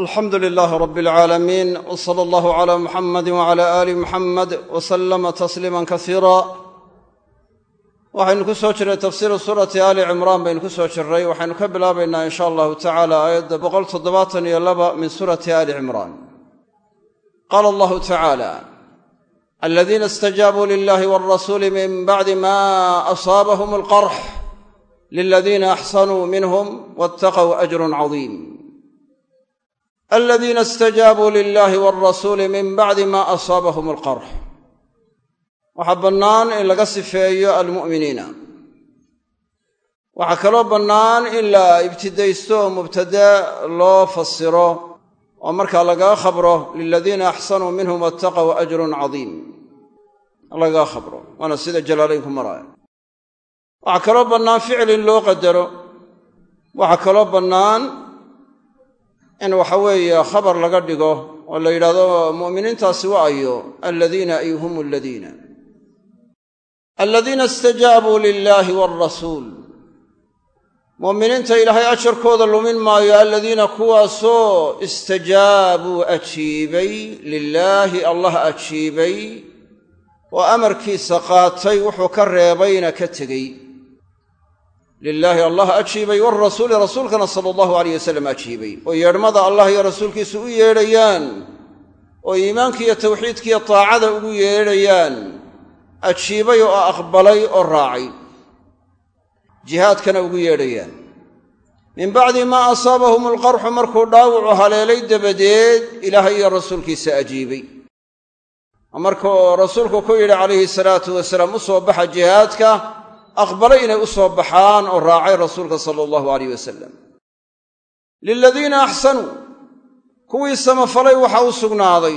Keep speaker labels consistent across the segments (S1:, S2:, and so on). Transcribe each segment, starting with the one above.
S1: alxamdu lilaahi rabi alcaalamiin w sala allahu calaa muxamadi wacala aali muxamed wa sallama tasliiman kasiira waxaynu ku soo jirray tafsiiru suurati aali cimraan baynu ku soo jirray waxaynu ka bilaabaynaa in sha allahu tacala aayadda boqol toddobaatan iyo laba min suurati aali cimraan qaala allahu tacaala aladiina istajaabuu lilahi walrasuuli min bacdi ma asaabahum alqarx liladiina axsanuu minhum waataqow ajrun cadiim aladiina istajaabuu lilahi walrasuuli min bacdi ma asaabahum alqarx waxaa bannaan in laga sifeeyo almu'miniina. Waxaa kaloo bannaan in la ibtidaysto oo mubtada loo fasiro oo markaa lagaga khabro liladiina axsanuu minhum waataqow ajrun cadiim. Lagaga khabro waana sida jalaalaynku maraya waxaa kaloo bannaan ficil in loo qadaro. Waxaa kaloo bannaan in waxa weeye khabar laga dhigo oo la yidhahdo mu'miniintaasi wa ayo aladiina ay hum aladiina aladiina istajaabuu lilaahi waalrasuul mu'miniinta ilaahay ajarkooda lumin maayo aladiina kuwaasoo istajaabuu ajiibay lilaahi allah ajiibay oo amarkiisa qaatay wuxuu ka reebayna ka tegey lilaahi allah ajiibay walrasuuli rasuulkana sala allahu alayh wasalam ajiibay oo yeedhmada allah iyo rasuulkiisu u yeedhayaan. Oo iimaankiiyo tawxiidkiiyo taacada ugu yeedhayaan. Ajiibay oo aqbalay oo raacay. Jihaadkana ugu yeedhayaan. Min bacdi maa asaabahum alqarxu markuu dhaawucu haleelay dabadeed ilaahay iyo rasuulkiisa ajiibay. Markuu rasuulku ku yidhi calayhi salaatu wasalaam u soo baxa jihaadka aqbalay inay u soo baxaan oo raacay rasuulka sala allahu alayh wasalam liladiina axsanuu kuwii samafalay waxa u sugnaaday.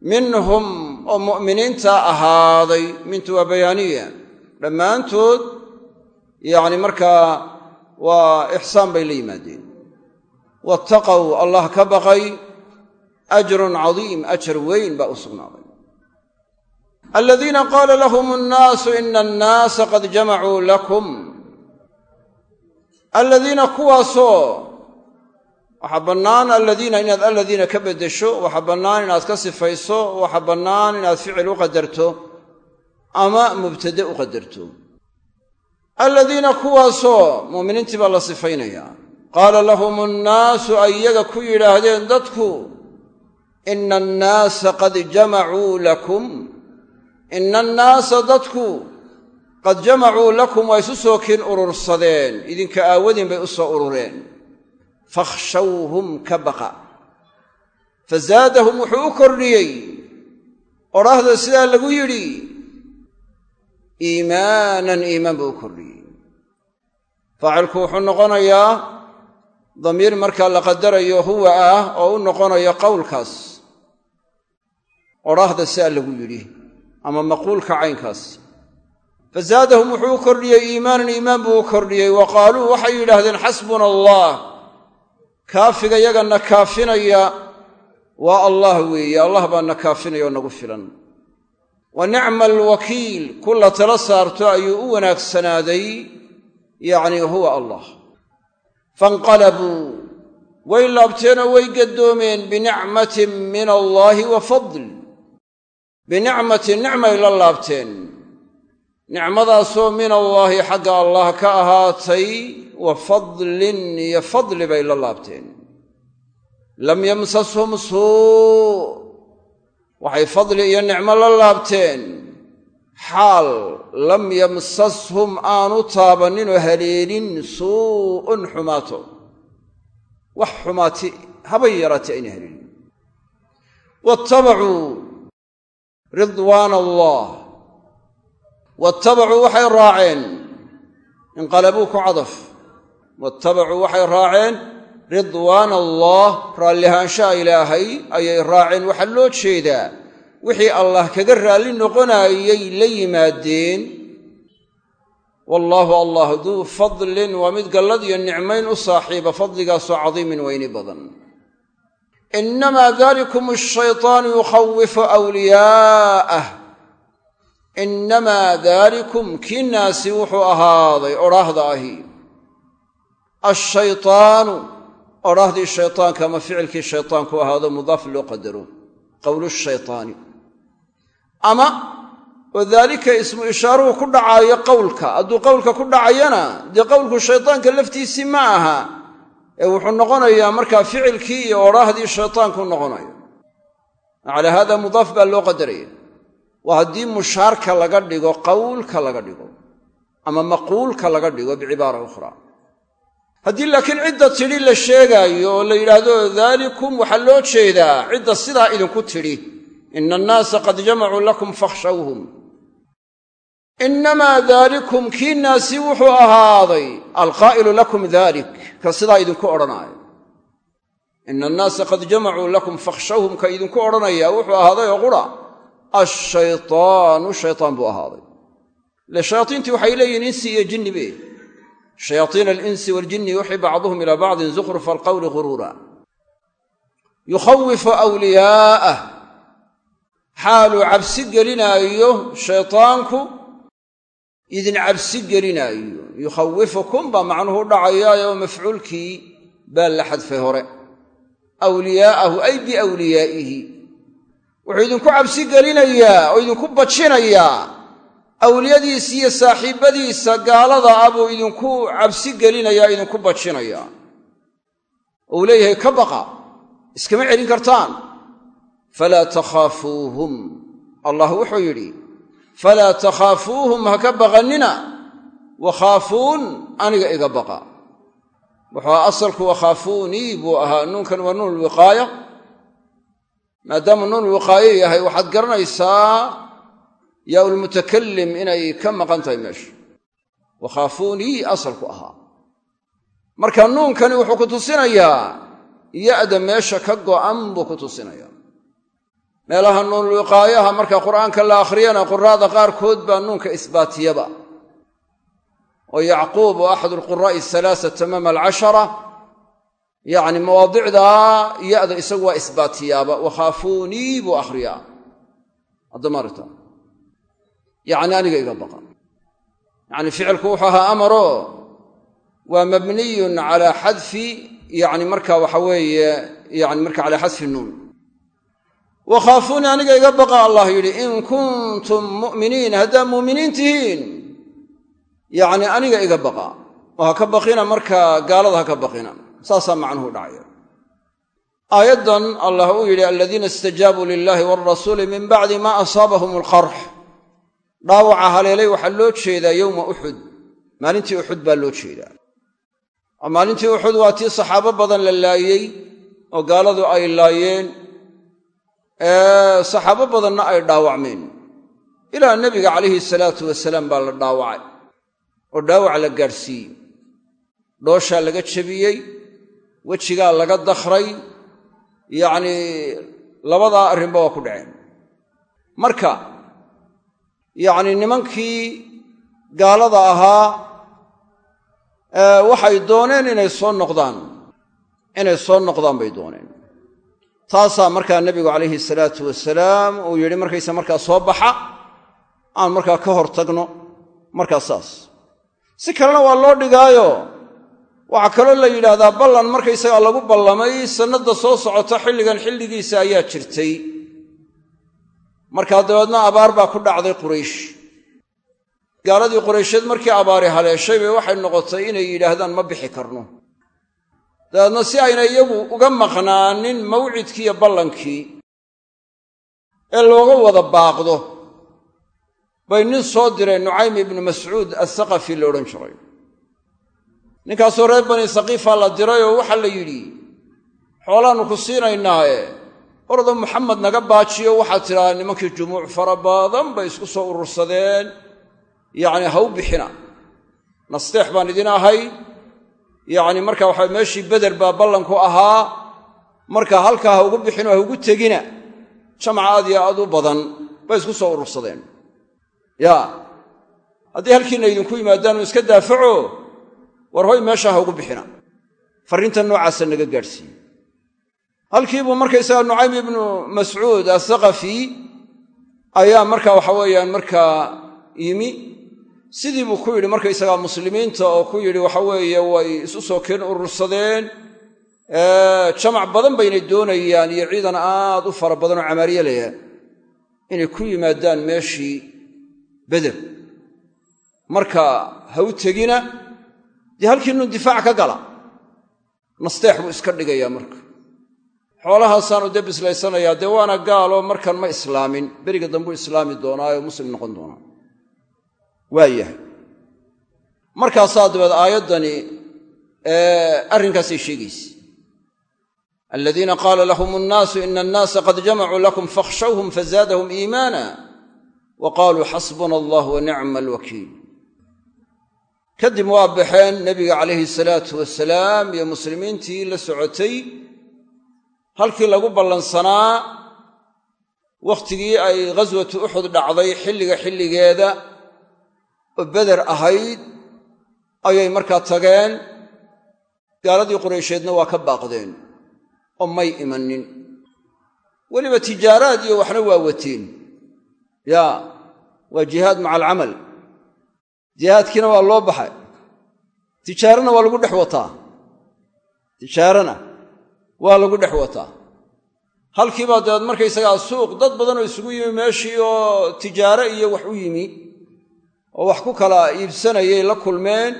S1: Minhum oo mu'miniinta ahaaday mintu waa bayaaniya dhammaantood yacni markaa waa ixsaan bay la yimaadeen. Wattaqow allah ka baqay ajrun cadiim ajar weyn baa u sugnaaday aladiina qaala lahum annaasu ina annaasa qad jamacuu lakum aladiina kuwaasoo waxaa bannaan aladiina inaad aladiina ka beddesho waxaa bannaan inaad ka sifayso waxaa bannaan inaad ficil u qadarto ama mubtade u qadarto aladiina kuwaasoo muuminiintii baa la sifaynayaa qaala lahum annaasu ay iyaga ku yidhaahdeen dadku ina annaasa qad jamacuu lakum ina annaasa dadku qad jamacuu lakum waa isu soo kiin urursadeen idinka aawadin bay u soo urureen fakhshawhum ka baqa fazaadahum wuxuu u kordhiyey odhaahda sidaa lagu yidhi iimaanan iimaan buu u kordhiyey faacilku wuxuu noqonayaa damiir markaa la qadarayo huwa ah oo u noqonayo qowlkaas odhaahda sidaa lagu yidhi ama maquulka caynkaas. Fazaadahum wuxuu u kordhiyey iimaanan iimaan buu u kordhiyey. Wa qaaluu waxay yidhaahdeen xasbuna allah kaafiga yagana kaafinaya waa allah weeye allah baa na kaafinaya oo nagu filan. Wa nicma alwakiil ku la tala saarto ayuu u wanaagsanaaday yacni huwa allah. Fainqalabuu way laabteenoo way gaddoomeen binicmatin min allaahi wa fadl binicmatin nicmay la laabteen. Nicmadaasoo min allaahi xagga allah ka ahaatay wa fadlin iyo fadli bay la laabteen. Lam yamsashum suu. Waxay fadli iyo nicmo la laabteen. Xaal lam yamsashum aanu taabanninoo haleelin suu'un xumaato. Wax xumaati habay yaraatay ayna haleelin ridwaana allah waattabacuu waxay raaceen. Inqalabuu ku cadaf. Waattabacuu waxay raaceen. Ridwaana allah raallihaanshaha ilaahay ayay raaceen. Waxaa loo jeedaa wixii allah kaga raalli noqonaayay la yimaadeen. Wallaahu allah duu fadlin waa mid gallad iyo nicmayn u saaxiiba fadligaasoo cadiimin weyni badan innamaa dalikum ashaytaanu yukhawifu wliyaa'ah innamaa daalikum kiinaasi wuxuu ahaaday odhaahda ahi ashaytaanu odhaahdii shaytaanka ama ficilkii shaytaanku ahaado mudaaf loo qadaro qowlu shaytaani ama oo daalika ismu ishaaruhu ku dhacaayo qowlka hadduu qowlka ku dhacayana dee qowlku shaytaanka laftiisii ma aha ee wuxuu noqonayaa markaa ficilkii iyo odhaahdii shaytaanku noqonayo. Calaa haada mudaaf baa loo qadaraya waa haddii mushaarka laga dhigo qowlka laga dhigo ama maquulka laga dhigo bicibaara ukhraa haddii laakiin cidda tidhi la sheegaayo oo la yidhaahdo daalikum waxaa loo jeedaa cidda sidaa idinku tidhi ina annaasa qad jamacuu lakum fakhshawhum innamaa daalikum kii naasi wuxuu ahaaday alqaa'ilu lakum dalik ka sidaa idinku odhanaayo ina annaasa qad jamacuu lakum fakhshawhum ka idinku odhanaya wuxuu ahaaday oo qura ashaytaanu shaytaan buu ahaaday ile shayaatiintii waxay leeyihiin insi iyo jinni be shayaaiina alinsi waaljinni yuuxi bacduhum ilaa bacdin zukhrufa alqawli ghuruura yukhawifu wliyaa'ah xaaluu cabsi gelinaayo shaytaanku idin cabsi gelinaayo. Yukhawifukum baa macnuhu dhacayaayo mafcuulkii baa la xadfay hore. Awliyaa'ahu ay biawliyaa'ihi. Wuxuu idinku cabsi gelinayaa oo idinku bajinayaa. Awliyadiisa iyo saaxiibbadiisa gaalada ah buu idinku cabsi gelinayaa idinku bajinayaa. Ou leeyahay ka baqa iskama celin kartaan. Falaa takhaafuuhum. Allah wuxuu yidhi falaa takhaafuuhum ha ka baqannina wakhaafuun aniga iga baqa wuxuu asalku wakhaafuunii buu ahaa nuunkan waa nuun lwiqaaya maadaamuu nuun wiqaayo yahay waxaad garanaysaa yaa ulmutakalim inay ka maqan tahay meesha wakhaafuunii asalku ahaa marka nuunkani wuxuu ku tusinayaa ya'da meesha ka go'an buu ku tusinayaa meelaha nuunulwiqaayaha marka qur'aanka la akhriyana quraada qaarkood baa nuunka isbaatiyaba. Oo yacquub oo axad alquraa'i halaasa tamaama alcashara yacni mawaadicdaa ya'da isagu waa isbaatiyaaba. Wakhaafuunii buu akhriyaa. Haddamaarta yacni aniga iga baqa yacni ficilku wuxuu ahaa amaro waa mabniyun calaa xadfi yacni marka waxa weeye yani marka calaa xadfi nuun wakhaafuuni aniga iga baqa allah yidhi in kuntum mu'miniin. Haddaad muuminiin tihiin yacni aniga iga baqa. Oo ha ka baqina markaa gaalada ha ka baqina. Saasaa macnuhu dhacaya. Aayaddan allah uu yidhi aladiina istajaabuu lilahi walrasuuli min bacdi ma asaabahum alqarx dhaawaca haleelay waxaa loo jeedaa yowma uxud maalintii uxud baa loo jeedaa. Maalintii uxud waa tii saxaabo badan la laayey oo gaaladu ay laayeen saxaabo badanna ay dhaawacmeen. Ilaa nebiga calayhi salaatu wasalaam baa la dhaawacay. Oo dhaawac la gaadhsiiyey. Dhooshaa laga jebiyey wejigaa laga dakhray yacnii labadaa arrinba waa ku dhaceen. Marka yacni nimankii gaalada ahaa waxay dooneen inay soo noqdaan. Inay soo noqdaan bay dooneen taasaa markaa nebigu calayhi salaatu wasalaam uu yidhi markaysa markaa soo baxa aan markaa ka hor tagno. Markaa saas. Si kalena waa loo dhigaayo waxaa kaloo la yidhaahdaa ballan markaysagaa lagu ballamay sannadda soo socota xilligan xilligiisa ayaa jirtay. Markaa dabeedna abaar baa ku dhacday quraysh. Gaaladii quraysheed markii abaari haleeshay bay waxay noqotay inay yidhaahdaan ma bixi karno dabeedna si ayna iyagu uga maqnaanin mawcidkii iyo ballankii ee looga wada baaqdo. Bay nin soo direen nucaym ibnu mascuud athaqafi la odhan jiray. Ninkaasoo reer bani saqiifa la diray oo waxaa la yidhi xoolaannu ku siinaynaaye ordo maxamed naga baajiyo waxaad tidhahaa nimankii jumuuc fara badan bay isku soo urursadeen yacni ha u bixina. Nasteex baan idin ahay yacni marka waxa meeshii beder baa ballanku ahaa marka halkaa ha ugu bixinoo ha ugu tegina jamac aad iyo aad u badan bay isku soo urursadeen. Yaa haddii halkiinna idinku yimaadaanu iska daafaco war hoy meeshaa ha ugu bixina. Farriinta noocaasa naga gaadhsiiye halkiibuu markaysaga nucaym ibnu mascuud athaqafi ayaa marka waxa weeyaan markaa yimi sidii buu ku yidhi markaysagaa muslimiinta oo ku yidhi waxa weeye way isu soo keen urursadeen. Jamac badan baynay doonayaan iyo ciidan aad u fara badan oo camaariyalaya inay ku yimaadaan meeshii beder marka ha u tegina dee halkii nun difaac ka gala nasteex buu iska dhigayaa marka. Xoolahaasaanu dee bislaysanayaa dee waana gaaloo markan ma islaamin. Beriga dambuu islaami doonaayo muslim noqon doonaa waa yahay. Markaasaa dabeed aayaddani arrinkaasay sheegaysa. Aladiina qaala lahum annaasu ina annaasa qad jamacuu lakum fakhshawhum fazaadahum iimaana wa qaaluu xasbuna allah wa nicma alwakiil. Kadib waa baxeen nebiga calayhi salaatu wasalaam iyo muslimiintii la socotay. Halkii lagu ballansanaa wakhtigii ay ghaswatu uxud dhacday xilliga xilligeeda oo beder ahayd ayay markaa tageen. Gaaladii quraysheedna waa ka baaqdeen oo may imanin. Weliba tijaaraad iyo waxna waa wateen. Yaa waa jihaad maca alcamal jihaadkiina waa loo baxay. Tijaarana waa lagu dhex wataa. Tijaarana waa lagu dhex wataa. Halkiibaa dabeed markaysagaa suuq dad badan oo isugu yimi meeshii oo tijaare iyo wax u yimi oo wax ku kala iibsanayay la kulmeen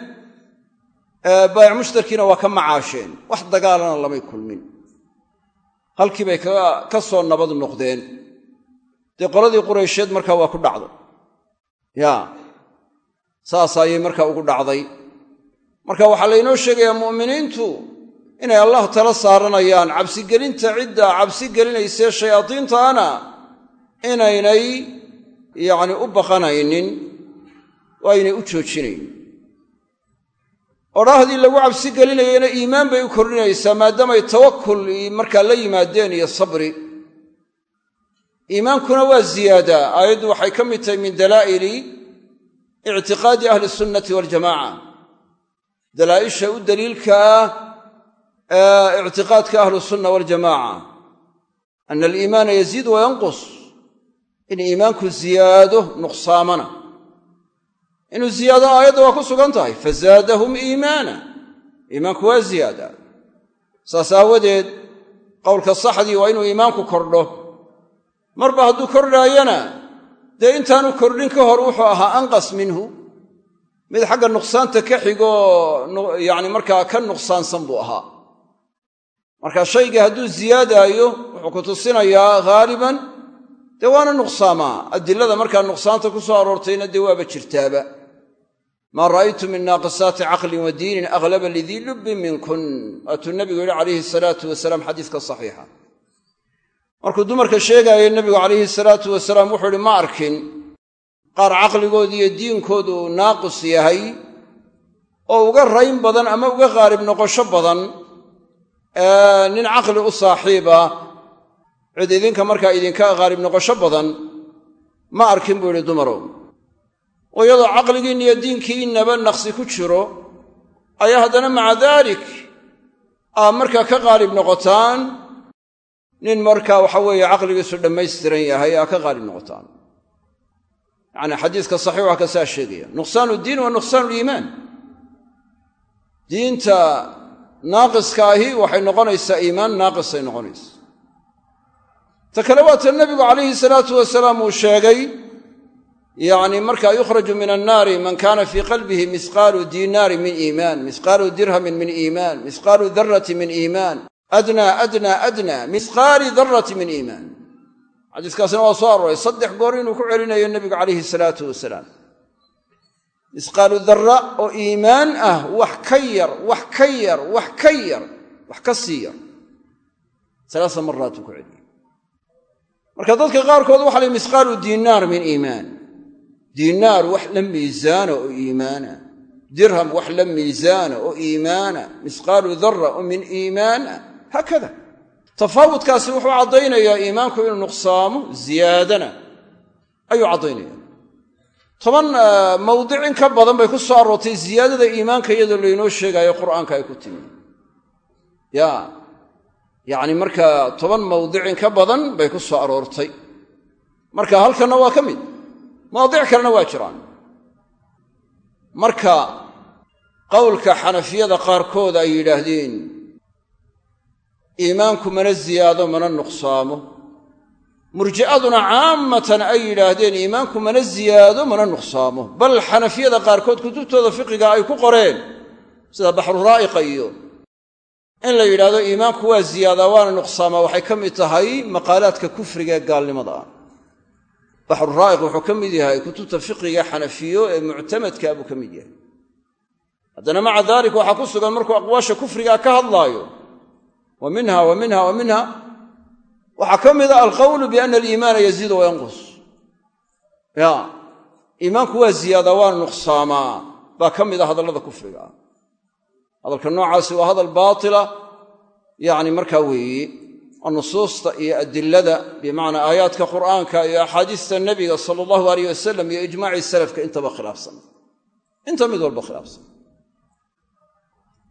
S1: baayic mushtarkiina waa ka macaasheen. Wax dagaalana lamay kulmin. Halkii bay ka soo nabad noqdeen. Dee qoladii quraysheed markaa waa ku dhacday yaa saas ayay markaa ugu dhacday. Marka waxaa laynoo sheegayaa mu'miniintu inay allah tala saaranayaan cabsigelinta cidda cabsi gelinaysee shayaadiintaana inaynay yacni u baqanaynin oo aynay u joojinayn odhaahdii lagu cabsi gelinayana iimaan bay u kordhinaysaa maadaamay tawakul markaa la yimaadeen iyo sabri. Iimaankuna waa ziyaadaa aayaddu waxay ka mid tahay min dalaa'ili ictiqaadi ahli sunnati waljamaca dalaa'isha u daliilka ah ictiqaadka ahlu sunna waljamaca ana aliimaana yaziid wa yanqus. In iimaanku ziyaado nuqsaamana inuu ziyaado aayadda waa ku sugan tahay. Fazaadahum iimaana. Iimaanku waa ziyaada. Saas aawadeed qowlka saxdii waa inuu iimaanku kordho. Marba hadduu kordhaayana dee intaanu kordhin ka hor wuxuu ahaa anqas minhu. Mid xagga nuqsaanta ka xigoo yacni markaa ka nuqsaansan buu ahaa. Marka shayga hadduu ziyaadaayo wuxuu ku tusinayaa haaliban dee waana nuqsaamaa. Adilada markaa nuqsaanta ku soo aroortayna dee waaba jirtaaba maa ra'aytu min naaqisaati caqlin wa diinin aghlaba lidii lubbin minkun. Waatuu nabigu yidhi calayhi salaatu wasalaam xadiiska saxiixa. Markuu dumarka sheegaayay nebigu calayhi salaatu wasalaam wuxuu ihi ma arkin qaar caqligoodu iyo diinkoodu naaqis yahay oo uga rayn badan ama uga qaalib noqosho badan nin caqli u saaxiiba cid idinka markaa idinka qaalib noqosho badan ma arkin buu yidhi dumarow oo iyadoo caqligiinna iyo diinkiinnaba naqsi ku jiro ayaa haddana maca daalik aa markaa ka qaalib noqotaan nin markaa waxa weeye caqligiisu dhammaystiran yahay aa ka qaalib noqotaan. Yacni xadiiska saxiix waa ka saa sheegaya nuqsaanu diin waa nuqsaanu liimaan diinta naaqiska ahi waxay noqonaysaa iimaan naaqisay noqonaysa ta kale waata nebigu calayhi salaatu wasalaam uu sheegay yacni markaa yukhraju min annaari man kaana fii qalbihi misqaalu diinaari min iimaan misqaalu dirhamin min iimaan misqaalu darrati min iimaan adnaa adnaa adnaa misqaali darrati min iimaan xadiiskaasina waa soo arooray saddex goor inuu ku celinayo nebigu calayhi salaatu wasalaam. Misqaalu darra oo iimaan ah wax ka yar wax ka yar wax ka yar wax ka sii yar. Marka dadka qaarkood waxa lay misqaalu min iimaan diinaar wax la miisaana oo iimaana. Dirham wax la miisaana oo iimaana. Misqaalu darra oo min iimaana. Haakada. Tafaawudkaasi wuxuu caddaynayaa iimaanku inuu nuqsaamo ziyaadana. Ayuu caddaynaya toban mawdic in ka badan bay ku soo aroortay ziyaadada iimaanka iyadoo laynoo sheegaayo qur'aanka ay ku timi. Ya. Yacni markaa toban mawdic in ka badan bay ku aroortay. Marka halkanna waa ka mid mawaadic kalena waa jiraan. Marka qowlka xanafiyada qaarkood ay yidhaahdeen iimaanku mana ziyaado mana nuqsaamo. Murji'aduna caammatan ay yidhaahdeen iimaanku mana ziyaado mana nuqsaamo. Bal xanafiyada qaarkood kutubtooda fiqiga ay ku qoreen sida baxruraa'iqa iyo in la yidhahdo iimaanku waa ziyaadaa waana nuqsaamaa waxay ka mid tahay maqaalaadka kufriga ee gaalnimada. ah baxruraa'iq wuxuu ka mid yahay kutubta fiqiga xanafiyo ee muctamadkaa buu ka mid yahay. Haddana maca daalik waxaa ku sugan markuu aqwaasha kufrigaa ka hadlaayo wa minha wa minha wa minha. Waxaa ka mida alqowlu biana aliimaana yaziidu wayanqus ya iimaanku waa ziyaadaa waana nuqsaamaa baa ka mid a hadallada kufriga. Ah hadalka noocaasi waa hadal baatila yacni markaa weeye oo nusuusta iyo adilada bimacnaa aayaadka qur'aanka iyo axaadiista nebiga sala allahu aleyh wasalam iyo ijmaacii salafka intaba khilaafsan. Inta mid walba khilaafsan.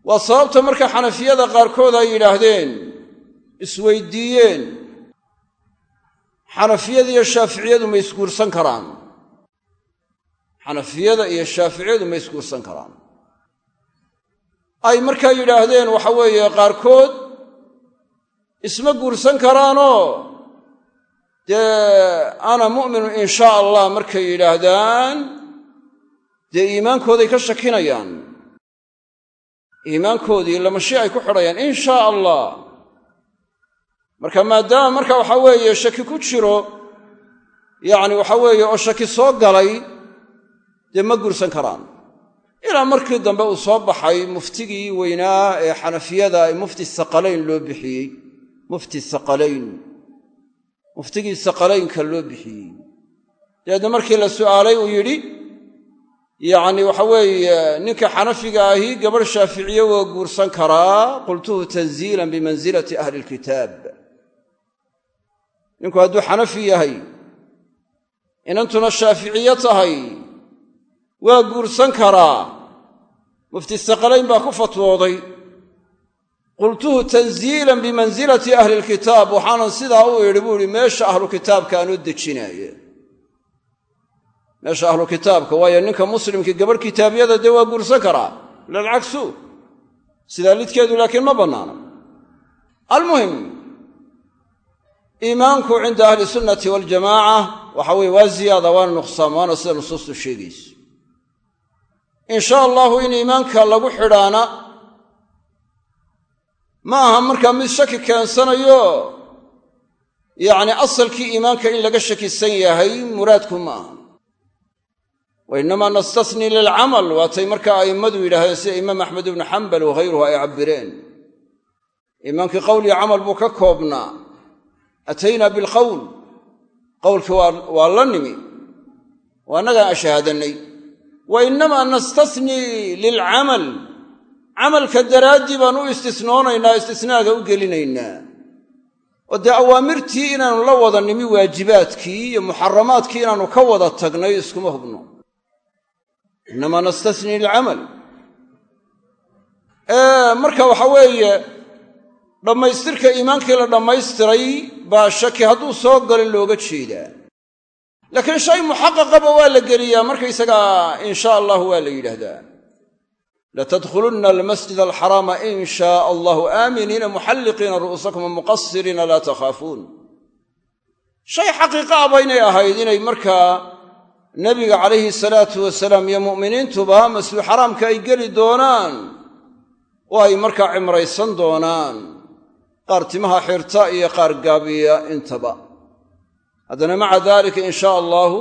S1: Waa sababta marka xanafiyada qaarkood ay yidhaahdeen isweydiiyeen xanafiyada iyo shaaficiyadu ma isguursan karaan. Xanafiyada iyo shaaficiyadu ma isguursan karaan. Ay markaa yidhaahdeen waxa weeye qaarkood isma guursan karaanoo dee ana mu'minun in shaa allah markay yidhaahdaan dee iimaankooday ka shakinayaan. Iimaankoodii lamashi ay ku xidhayaan in shaa allah. Marka maadaama marka waxa weeye shaki ku jiro yacni waxa weeye oo shaki soo galay dee ma guursan karaan. Ilaa markii dambe uu soo baxay muftigii weynaa ee xanafiyada ee mufti saqalayn loo bixiyey mufti saqalayn. Muftigii saqalaynka loo bixiyey. Dabeedna markii la su'aalay uu yidhi yacni waxa weeye ninka xanafiga ahi gabadh shaaficiye waa guursan karaa. Qultuhu tanziilan bimansilati ahli ilkitaab ninku hadduu xanafi yahay inantuna shaaficiye tahay waa guursan karaa. Mufti saqalayn baa ku fatwooday qultuhu tanziilan bimansilati ahli ilkitaab waxaanan sidaa u idhi buu ihi meesha ahlu kitaabka aan dejinaaye. Meesha ahlu kitaabka waayo ninka muslimkii gabadh kitaabyada dee waa guursan karaa? Lalcagsu sidaa lidkeedu laakiin ma bannaana almuhim iimaanku cinda ahli sunnati waljamaaca waxa weye waa ziyaada waana nuqsaam waana sida nusuustu sheegayso. In sha allahu in iimaanka lagu xidhaana ma aha markaa mid shaki keensanayo yacni asalkii iimaanka in laga shakisan yahay muraadku ma aha. Wa innamaa nastasnii lilcamal waatay markaa a'immadu yidhahdeen sida imaam axmed ibnu xambal wahayruhu ay cabbireen. Iimaankii qowliyo camal buu ka koobnaa. Ataynaa bilqowl qowlkii waa la nimi. Waa annagaan ashahaadannay. Wa innamaa nastasnii lilcamal camalka daraaddii baan u istisnoonaynaa istisnaaga u gelinaynaa. Oo dee awaamirtii inaannu la wada nimi waajibaadkii iyo muxaramaadkii inaannu ka wada tagnay iskuma hubno. Innamaa nastasnii lilcamal. Marka waxa weeye dhammaystirka iimaankii la dhammaystiray baa shaki hadduu soo galin looga jeedaa. Laakiin shay muxaqaqaba waa la geliyaa markaysagaa in sha allahu waa la yidhaahdaa latadkhulunna almasjid alxaraama in shaa allahu aaminiina muxalliqiina ru'uusakum muqasiriina laa takhaafuun shay xaqiiqa ah baynay ahayd inay markaa nebiga calayhi salaatu wasalaam iyo mu'miniintuba masjid xaraamka ay geli doonaan oo ay markaa cimraysan doonaan qaar timaha xirta iyo qaar gaabiya intaba haddana maca daalika in shaa allaahu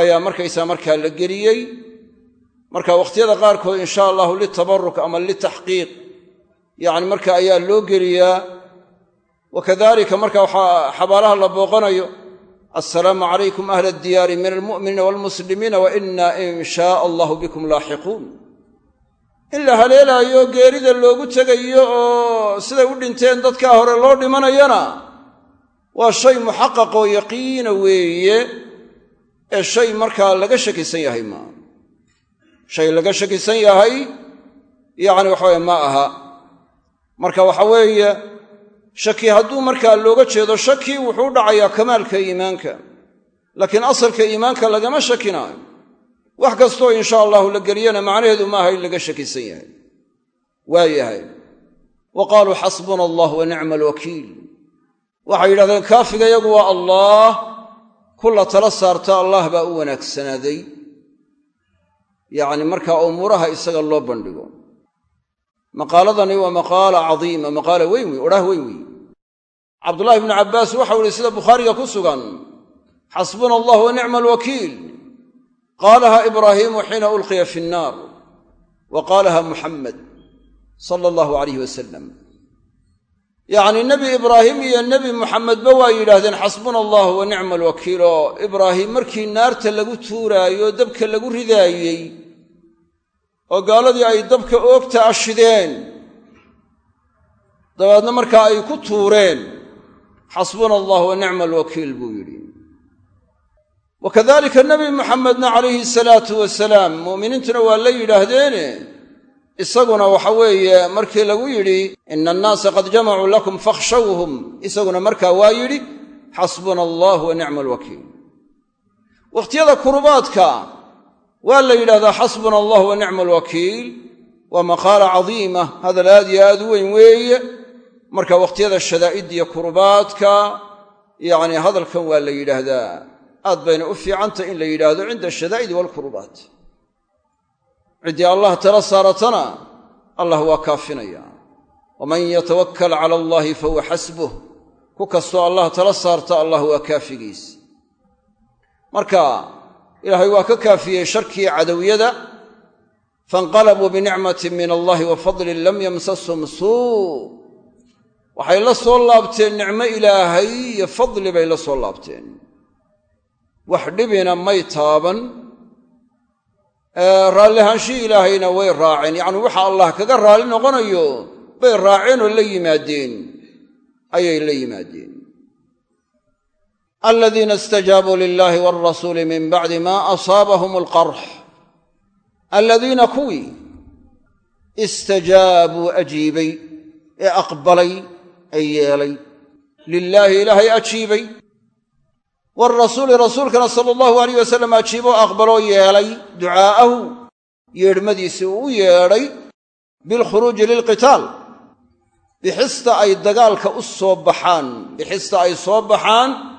S1: ayaa markaysaa markaa la geliyey marka wakhtiyada qaarkood in sha allahu litabaruk ama litaxqiiq yacni marka ayaa loo geliyaa. Wa kadalika marka waxaa xabaalaha la booqanayo assalaamu calaykum ahla addiyaari min almu'miniina waalmuslimiina wa inna in shaa allahu bikum laaxiquun. In la haleelaayo geerida loogu tegayo oo siday u dhinteen dadkaa hore loo dhimanayana waa shay muxaqaqoo yaqiina weeye ee shay markaa laga shakisan yahay maa shay laga shakisan yahay? Yacni waxaweye ma aha. Marka waxa weeye shaki hadduu markaa looga jeedo shaki wuxuu dhacayaa kamaalka iimaanka. Laakiin asalka iimaanka lagama shakinaayo wax kastoo insha allahu la geliyana macnaheedu maaha in laga shakisan yahay. Waa yahay. Wa qaaluu xasbuna allah wa nicma alwakiil waxay yidhahdeen kaafiga yagu waa allaah kulla tala saarta allah baa u wanaagsanaaday yacni markaa umuuraha isaga loo bandhigo. Maqaaladani waa maqaala cadiima maqaala weyn wey odhaah weyn wey cabdullahi ibnu cabbaas waxau ihi sida bukhaariga ku sugan xasbuna allah wa nicma alwakiil qaalaha ibraahiimu xiina ulqiya fi nnaar wa qaalaha muxamed sala allahu alayh wasalam yacnii nebi ibraahim iyo nebi muxamedba waa yidhaahdeen xasbuna allah wa nicma alwakiil oo ibraahim markii naarta lagu tuuraayo dabka lagu ridaayey oo gaaladii ay dabka oogta ashideen. Dabeedna markaa ay ku tuureen xasbuna allah wa nicma alwakiil buu yidhi. Wa kadalika nebi muxamedna calayhi salaatu wasalaam mu'miniintuna waa la yidhaahdeene isaguna waxa weeye markii lagu yidhi ina annaasa qad jamacuu lakum fakhshawhum isaguna markaa waa yidhi xasbuna allah wa nicma alwakiil wakhtiyada kurubaadka waa la yidhahdaa xasbuna allah wa nicma alwakiil waa maqaala cadiima hadal aad iyo aad u weyn weeye. Marka wakhtiyada shadaa'iddiyo kurubaadka yacni hadalkan waa la yidhaahdaa. Aad bayna u fiicantah in la yidhaahdo cinda ashadaa'idi waalkurubaat ciddii allah tala saaratana allah waa kaafinaya. Waman yatawakkal cala allaahi fahuwa xasbuh. Ku kastoo allah tala saarta allah waa kaafigiis ilaahay waa ka kaafiyey sharkii cadowyada fainqalabuu binicmatin min allahi wa fadlin lam yamsashum suu. Waxay la soo laabteen nicmo ilaahay iyo fadli bay la soo laabteen. Wax dhibina may taaban. Raallihaanshii ilaahayna way raaceen. Yacnii waxa allah kaga raalli noqonayo bay raaceen la yimaadeen. Ayay la yimaadeen aladiina istajaabuu lilahi walrasuuli min bacdi ma asaabahum alqarx aladiina kuwii istajaabuu ajiibay ee aqbalay ee yeelay lilaahi ilaahay ajiibay waalrasuuli rasuulkana sala allahu alayh wasalam ajiiboo aqbaloo yeelay ducaa'ahu yeedhmadiisii uu u yeedhay bilkhuruuji lilqitaal bixista ay dagaalka u soo baxaan bixista ay soo baxaan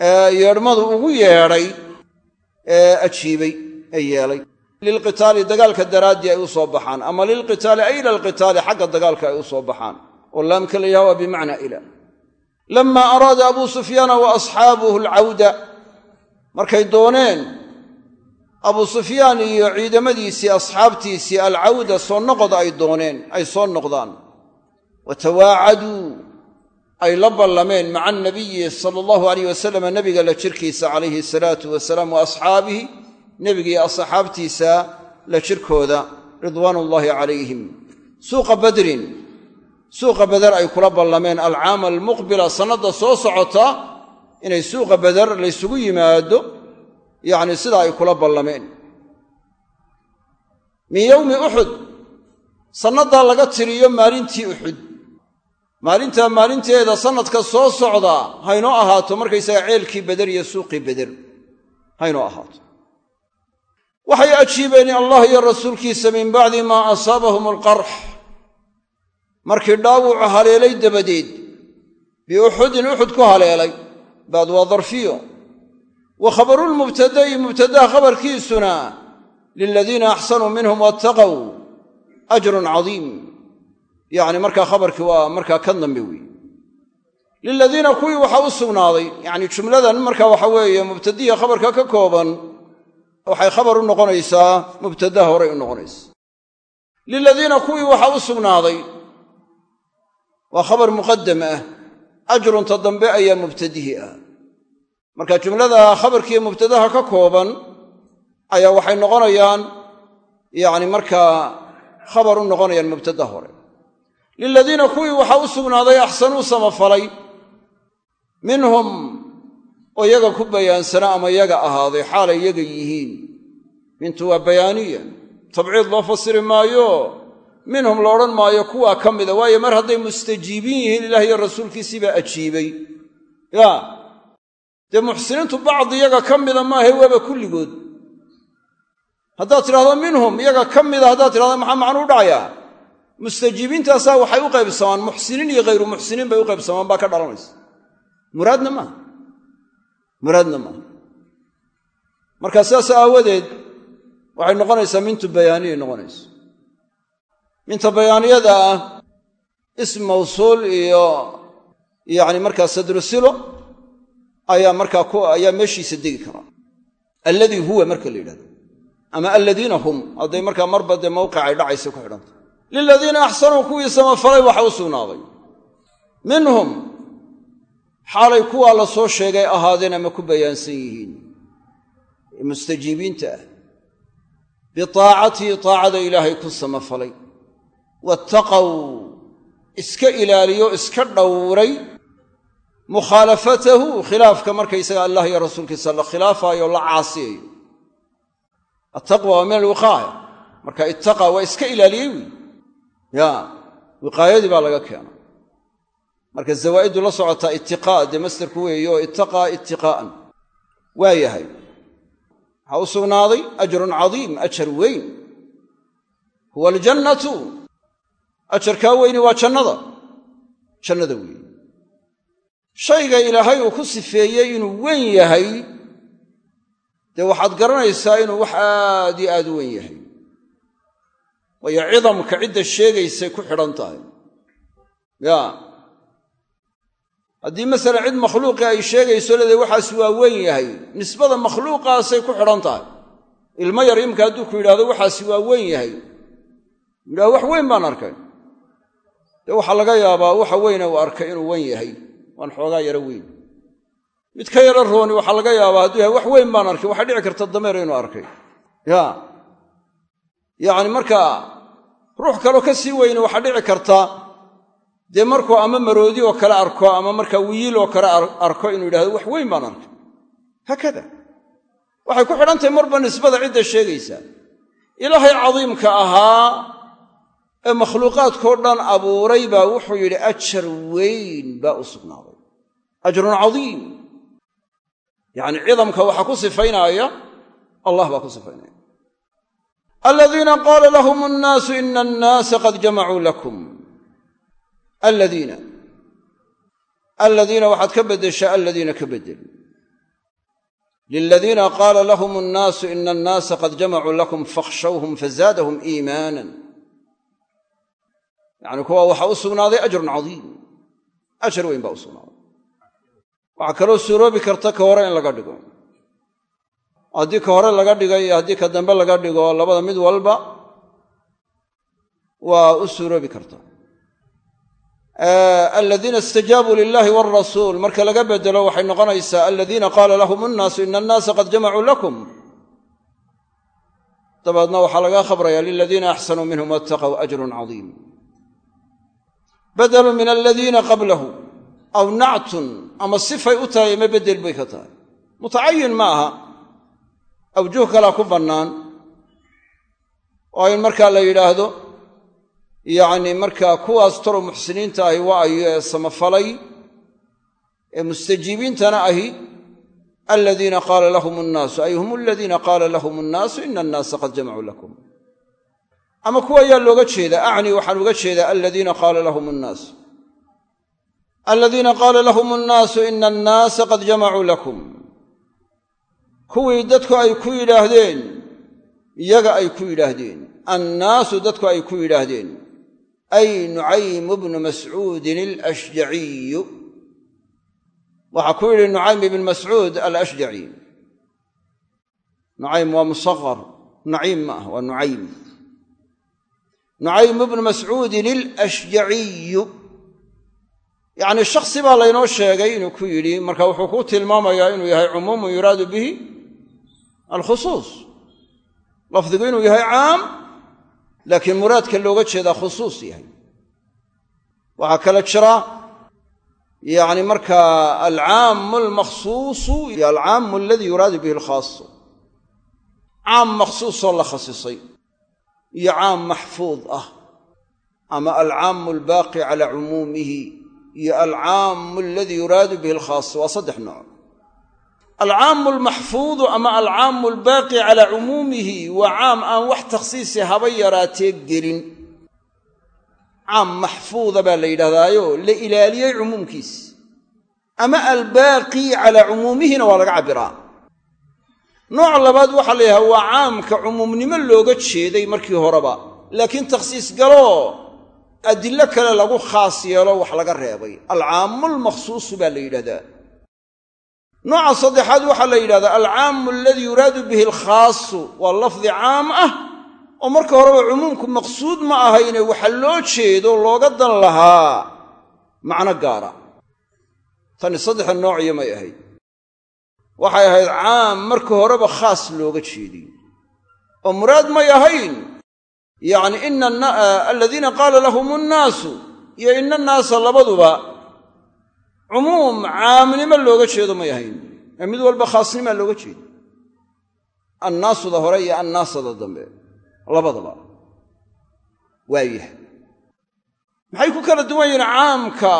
S1: yeedhmadu ugu yeedhay ee ajiibay ee yeelay. Lilqitaali dagaalka daraaddii ay u soo baxaan ama lilqitaali ay ila alqitaali xagga dagaalka ay u soo baxaan. Oo laamka la yaha waa bimacnaa ila. Lama araada abuu sufyaana wa asxaabuhu alcawda. Markay dooneen abuu sufyaan iyo ciidamadiisii asxaabtiisii alcawda soo noqod ay dooneen ay soo noqdaan. Wa tawaacaduu ay la ballameen maca anabiyi sala allahu alayh wasalam nebiga la jirkiisa calayhi salaatu wasalaam wa asxaabihi nebiga iyo asxaabtiisa la jirkooda ridwaanullaahi calayhim. Suuqa badrin suuqa beder ay kula ballameen alcaama almuqbila sannadda soo socota inay suuqa beder laysugu yimaado yacni sidaa ay kula ballameen. Min yowmi uxud sannadaa laga tiriyo maalintii uxud maalintaa maalinteeda sannadka soo socda haynoo ahaato markaysaga ceelkii beder iyo suuqii beder haynoo ahaato. Waxay ajiibeen allah iyo rasuulkiisa min bacdi maa asaabahum alqarx. Markii dhaawucu haleelay dabadeed biuxudin uxud ku haleelay baad waa darfiyo. Wa khabarulmubtada'i mubtadaha khabarkiisuna liladiina axsanuu minhum wattaqow ajrun cadiim yacni markaa khabarkii waa markaa ka dambe weeye liladiina kuwii waxaa u sugnaaday yacni jumladan marka waxa weeye mubtadiya khabarka ka kooban waxay khabar u noqonaysaa mubtadaha horay u noqonaysa. Liladiina kuwii waxaa u sugnaaday waa khabar muqadam ah ajrunta dambe ayaa mubtadihi ah. Marka jumlada khabarkiiyo mubtadaha ka kooban ayaa waxay noqonayaan yacni markaa khabar u noqonayaan mubtada hore liladiina kuwii waxaa u sugnaaday axsanuu samafalay minhum oo iyaga ku bayaansana ama iyaga ahaaday xaalay iyaga yihiin. Mintu waa bayaaniya tabciid loo fasiri maayo minhum la odhan maayo kuwaa ka mida waayo mar hadday mustajiibin yihiin ilaah iyo rasuulkiisii baa ajiibay. Ya dee muxsiniintu bacdi iyaga ka mida maahe waaba kulligood. Haddaad tidhahdo minhum iyaga ka mida haddaad tidhahdo maxaa macnuu dhacayaa mustajiibiintaasaa waxay u qaybsamaan muxsiniin iyo hayru muxsiniin bay u qaybsamaan baa ka dhalanaysa. Muraadna maaha muraadna maaha marka sidaas aawadeed waxay noqonaysaa mintu bayaaniyay noqonaysa minta bayaaniyada ah ism mawsuul iyo yacni markaa sadru silo ayaa markaa ayaa meeshiisa degi karaa alladii huwa marka la yidhahdo. Ama aladiina hum hadday markaa marba dee mawqicay dhacaysa ku xidhanta liladiina axsanuu kuwii samafalay waxa u sugnaaday minhum xaalay kuwaa la soo sheegay ahaadeen ama ku bayaansan yihiin ee mustajiibiinta ah biaacatihi taacada ilaahay ku samafalay wattaqow iska ilaaliyo iska dhowray mukhaalafatahu khilaafka markaysaga allah iyo rasuulkiisa la khilaafaayo la caasiyayo attaqwa waa min alwiqaaya marka ittaqa waa iska ilaaliyey wy ya wiqaayadii baa laga keena marka zawaa'idu la socotaa itiqaa dee masdarku weeye oo ittaqaa itiqaa'an waa yahay. Waxaa u sugnaaday ajrun cadiim ajar weyn. Huwa aljannatu. Ajarkaa weyni waa jannada. Jannada weyn. Shayga ilaahay uu ku sifeeyey inuu weyn yahay dee waxaad garanaysaa inuu wax aad iyo aad u weyn yahay waayo cidamka cidda sheegaysay ku xidhan tahay. Ya. Haddii masalan cid makhluuqii ay sheegayso leedahay waxaas waa weyn yahay. Nisbada makhluuqaasay ku xidhan tahay. Ilmo yar imka hadduu ku yidhahdo waxaasi waa weyn yahay. Yidhaha wax weyn baan arkay. Dee waxaa laga yaabaa waxa weyne uu arkay inuu weyn yahay. Waan xoogaa yaro weyn. Mid ka yaro rooni waxaa laga yaabaa hadduu yahay wax weyn baan arkay. Waxaa dhici karta dameer inuu arkay. Ya yacni markaa ruux kaloo ka sii weyne waxaa dhici karta dee markuu ama maroodi oo kale arko ama markaa wiyiil oo kale arko inuu yidhahdo wax weyn baan arkay. Haakada waxay ku xidhantahay marba nisbada cidda sheegaysaa ilaahay cadiimka ahaa ee makhluuqaadkao dhan abuuray baa wuxuu yidhi ajar weyn baa u sugnaaday. Ajrun cadiim. Yacni cidamka waxaa ku sifaynaya allah baa ku sifaynaya aladiina qaala lahum annaasu ina annaasa qad jamacuu lakum aladiina aladiina waxaad ka beddeshaa aladiina ka beddel liladiina qaala lahum annaasu ina annaasa qad jamacuu lakum fakhshawhum fazaadahum iimaanan yacni kuwa waxaa u sugnaaday ajrun cadiim ajar weyn baa u sugnaaday waxaa kaloo suuroobi karta ka hore in laga dhigo haddii ka hore laga dhigo iyo haddii ka dambe laga dhigo labada mid walba waa u suuroobi karta aladiina istajaabuu lilahi walrasuul marka laga bedelo waxay noqonaysaa aladiina qaala lahum annaasu ina annaasa qad jamacuu lakum. Dabeedna waxaa laga khabraya liladiina axsanuu minhum wattaqow ajrun cadiim. Badelu min aladiina qablahu aw nactun ama sifay u tahay ama bedel bay ka tahay. Mutacayin ma aha awjuh kalaa ku bannaan. Oo in markaa la yidhaahdo yacni markaa kuwaas toro muxsiniinta ahi waa ayo ee samafalay ee mustajiibiintana ahi aladiina qaala lahum annaasu ay hum aladiina qaala lahum annaasu ina annaasa qad jamacuu lakum. Ama kuwa ayaa looga jeedaa acni waxaan uga jeedaa aladiina qaala lahum annaas aladiina qaala lahum annaasu ina annaasa qad jamacuu lakum kuwii dadku ay ku yidhaahdeen iyaga ay ku yidhaahdeen. Annaasu dadku ay ku yidhaahdeen. Ay nucaymu bnu mascuudin alashjaciyu. Waxaa ku yidhi nucaym ibn mascuud alashjaci. Nucaym waa musaqar naciim ma ah waa nucaym. Nucaym bnu mascuudin alashjaciyu. Yacni shaksi baa laynoo sheegay inuu ku yidhi marka wuxuu ku tilmaamayaa inuu yahay cumuumun yuraadu bihi alkhusuus lafdigu inuu yahay caam laakiin muraadka looga jeedaa khusuus yahay. Waxaa kale jira yacni markaa alcaamu almakhsuusu iyo alcaamu aladii yuraadu bihi alkhaasu. Caam makhsuusoo la khasisay iyo caam maxfuud ah ama alcaamu albaaqi calaa cumuumihi iyo alcaamu aladii yuraadu bihi alkhaasu waa saddex nooc alcaamu almaxfuudu ama alcaamu albaaqi calaa cumuumihi waa caam aan wax takhsiisi haba yaraatee gelin. Caam maxfuuda baa la yidhahdaayo la ilaaliyey cumuumkiis. Ama albaaqi calaa cumuumihina waa laga cabbiraa. Nooc labaad waxaa la yidhahdaa waa caamka cumuumnimo looga jeeday markii horeba. Laakiin takhsiis galoo adillo kale lagu khaas yeelo wax laga reebay. Alcaamu almakhsuusu baa la yidhahdaa nooca saddexaad waxaa la yidhahdaa alcaamu aladii yuraadu bihi alkhaasu waa lafdi caam ah oo marka horeba cumuumku maqsuud ma ahayne waxa loo jeedo looga dan lahaa. Macno gaara. Tani saddexa noociyo may ahayd. Waxay ahayd caam marka horeba khaas looga jeediy oo muraad may ahayn. Yacni ina aladiina qaala lahum nnaasu iyo ina annaasa labaduba cumuum caamnimo looga jeedo may ahayn ee mid walba khaasnimaa looga jeedo. Annaasuda hore iyo annaasada dambe. Labadaba. Waayahay maxay ku kala duwan yihiin caamka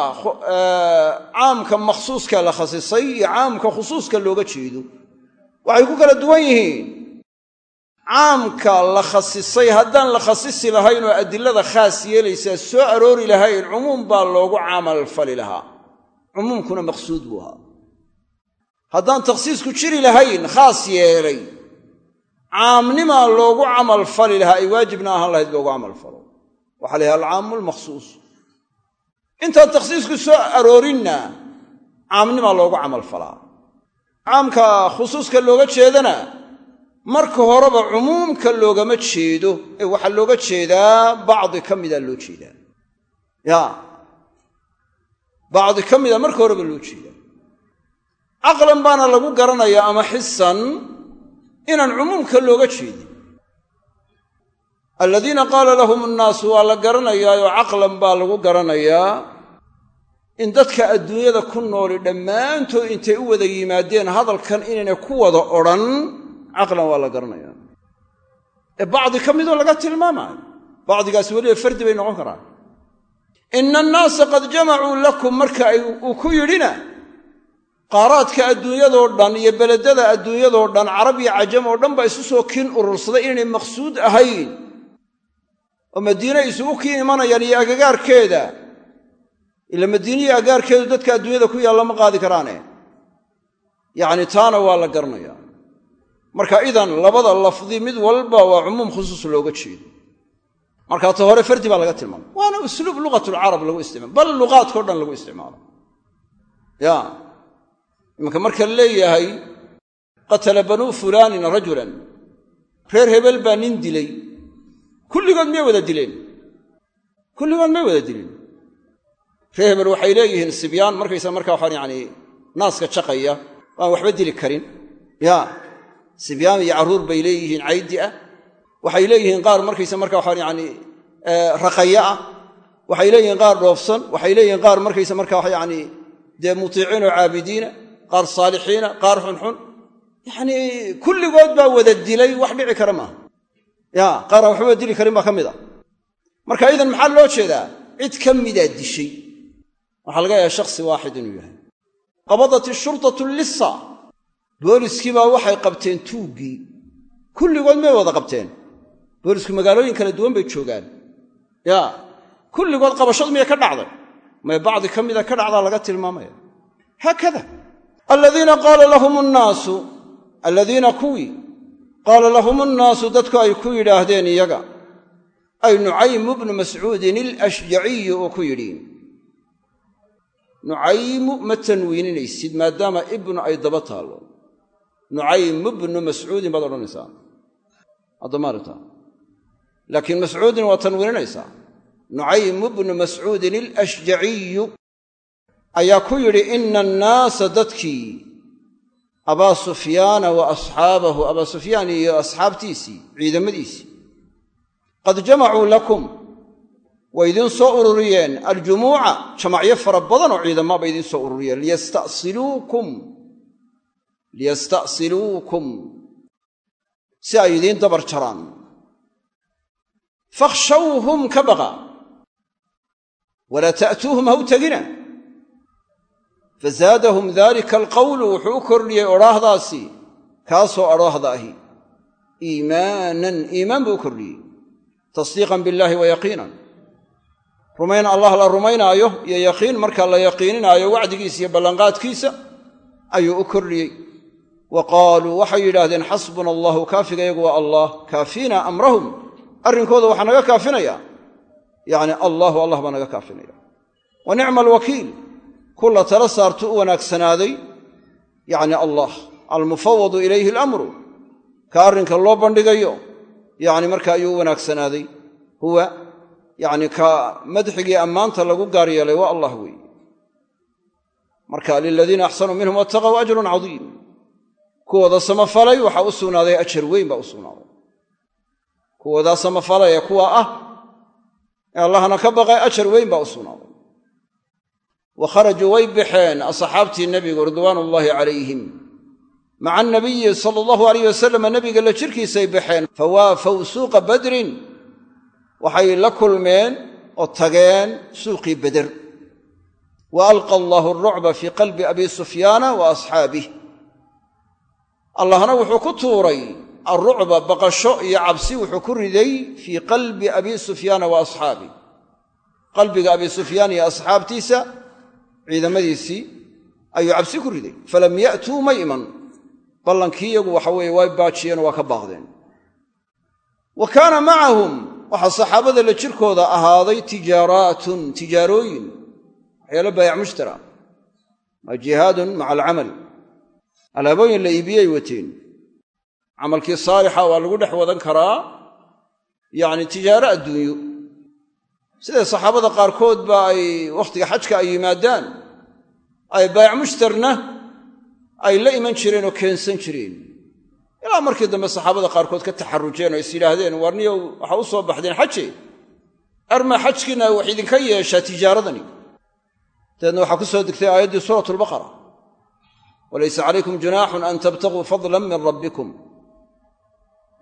S1: caamka makhsuuska la khasisay iyo caamka khusuuska looga jeedo? Waxay ku kala duwan yihiin. Caamka la khasisay haddaan la khasisi lahayn oo adilada khaas yeelaysaa soo aroori lahayn cumuum baa loogu camal fali lahaa cumuumkuna maqsuud buu ahaa. Haddaan takhsiisku jiri lahayn khaas yeelay. Caamnimaa loogu camal fali lahaa ay waajibna ahaan lahayd loogu camal falo. Waxaa la alcaamu almakhsuus intaan takhsiisku soo aroorinna caamnimaa loogu camal falaa. Caamka khusuuska looga jeedana marka horeba cumuumka loogama jeedo. Ee waxaa looga jeedaa bacdi ka mida loo jeedaa bacdi ka mida marka horeba loo jeedaa. Caqlan baana lagu garanayaa ama xisan inaan cumuumka looga jeedin. Aladiina qaala lahum annaasu waa la garanayaayoo caqlan baa lagu garanayaa in dadka adduunyada ku nooli dhammaantood intay u wada yimaadeen hadalkan inaynay ku wada odhan caqlan waa la garanayaa. Ee bacdi ka midoo laga tilmaamaayo. Bacdigaasi weliba fardi bay noqon karaan ina annaasa qad jamacuu lakum marka uu ku yidhina qaaraadka adduunyadoo dhan iyo beledada adduunyadoo dhan carab iyo cajam oo dhan baa isu soo kiin urursaday inaynay maqsuud ahayn. Oo madiine isugu kii imanayaan iyo agagaarkeeda. Ila madiiniyo agaarkeedu dadka adduunyada ku yaalla ma qaadi karaane. Yacni taana waa la garanayaa. Marka idan labada lafdi mid walba waa cumuum khusuus looga jeedo markaa ta hore fardi baa laga tilmaamay. Waana usluub lugatulcarab lagu isticmaalo. Bal luqaadkao dhan lagu isticmaalo. Ya. Imanka marka leeyahay qatala banuu fulaanin rajulan. Reer hebel baa nin dilay. Kulligood miyay wada dileen. Kulligood may wada dileen. Reer hebel waxay leeyihiin sibyaan markaysa markaa waxaan yani naaska jaqaya waan waxba dili karin. Ya. Sibyaan iyo carruur bay leeyihiin caydi ah waxay leeyihiin qaar markaysa waxaan yani raqaya ah. Waxay leeyihiin qaar dhoofsan waxay leeyihiin qaar markaysa markaa yani dee mutiiciin oo caabidiina qaar saalixiina qaar xunxun. Yacnii kulligood baa wada dilay wax dhici kara maaha. Ya qaar aan waxbaba dili karin baa ka mid a marka idan maxaa loo jeedaa? Cid ka midaa dishay. Waxaa laga yahay shakhsi waaxid inuu yahay. Qabadat ishurtatu lissa booliskii baa waxay qabteen tuuggii. Kulligood may wada qabteen boolisku magaalooyin kala duwan bay joogaan. Ya kulligood qabashadu miyay ka dhacday? May bacdi ka mida ka dhacdaa laga tilmaamaya. Haakada aladiina qaala lahum nnaasu aladiina kuwii qaala lahum nnaasu dadku ay ku yidhaahdeen iyaga ay nucaymu bnu mascuudin ilashjaciyu uu ku yidhi nucaymu ma tanwiininaysid maadaama ibnu ay daba taallo. Nucaymu bnu mascuudin baad odhanaysaa. Addamaarta laakiin mascuudin waa tanwiininaysaa nucaymu bnu mascuudin ilashjaciyu ayaa ku yidhi ina annaasa dadkii abaa sufyaana wa asxaabahu. Abaa sufyaan iyo asxaabtiisii ciidamadiisii. Qad jamacuu lakum way idiin soo ururiyeen. Aljumuuca jamacyo fara badan oo ciidama bay idiin soo ururiyeen. Liyasta'siluukum. Si ay idiin dabar jaraan fakhshawhum ka baqa walaa ta'tuuhum ha u tegina fazaadahum dalika alqawlu wuxuu u kordhiyey odhaahdaasi kaasoo odhaahda ahi iimaanan iimaan buu u kordhiyey tasdiiqan billahi wa yaqiinan rumayn allah la rumaynaayo iyo yaqiin marka la yaqiininaayo wacdigiisa iyo ballanqaadkiisa ayuu u kordhiyey wa qaaluu waxay yidhaahdeen xasbuna allahu kaafiga yagu waa allah kaafiina amrahum arrinkooda waxaa naga kaafinaya. Yacni allahu allah baa naga kaafinaya. Wa nicma alwakiil kulla tala saartu u wanaagsanaaday yacni allah. Almufawadu ilayhi alamru. Ka arrinka loo bandhigayo yacni marka ayuu u wanaagsanaaday huwa yacni ka madxigii ammaanta lagu gaar yeelay waa allah weeye marka liladiina axsanuu minhum wattaqow ajrun cadiim. Kuwooda samafalay waxaa u sugnaaday ajar weyn baa u sugnaaday kuwoodaa samafalay ee kuwa ah. Ee allahna ka baqay ajar weyn baa u sugnaaday. Wa kharajuu way baxeen asxaabtii nebigu ridwaanullaahi calayhim. Maca anabiyi sala allahu alayh wasalam nebiga la jirkiisay baxeen. Fawaafaw suuqa badrin. Waxay la kulmeen oo tageen suuqii beder wa alqa allaahu arucba fii qalbi abi sufyaana wa asxaabih allahna wuxuu ku tuuray alrucba baqasho iyo cabsi wuxuu ku riday fii qalbi abi sufyaana wa asxaabih qalbiga abi sufyaan iyo asxaabtiisa ciidamadiisii ayuu cabsi ku riday falam ya'tuu may iman ballankii iyagu waxa weeye way baajiyeenoo waa ka baaqdeen wa kaana macahum waxaa saxaabada la jirkooda ahaaday tijaaraatun tijaarooyin waxyaalo baayac mushtara waa jihaadun alaabooyin la iibiyey wateen camalkii saalixa waa lagu dhex wadan karaa yacni tijaaro adduunyo. Siday saxaabada qaarkood ba ay wakhtiga xajka ay yimaadaan ay baayac mushtarna ay la iman jireen oo keensan jireen. Ilaa markii dambe saxaabada qaarkood ka taxarujeen oo is yidhaahdeen warniyow waxa u soo baxdeen xaje? Armaa xajkiina wax idinka yeeshaa tijaaradani. Dabeedna waxaa ku soo degtay aayaddii suurat albaqara walaysa calaykum junaaxun an tabtaguu fadlan min rabbikum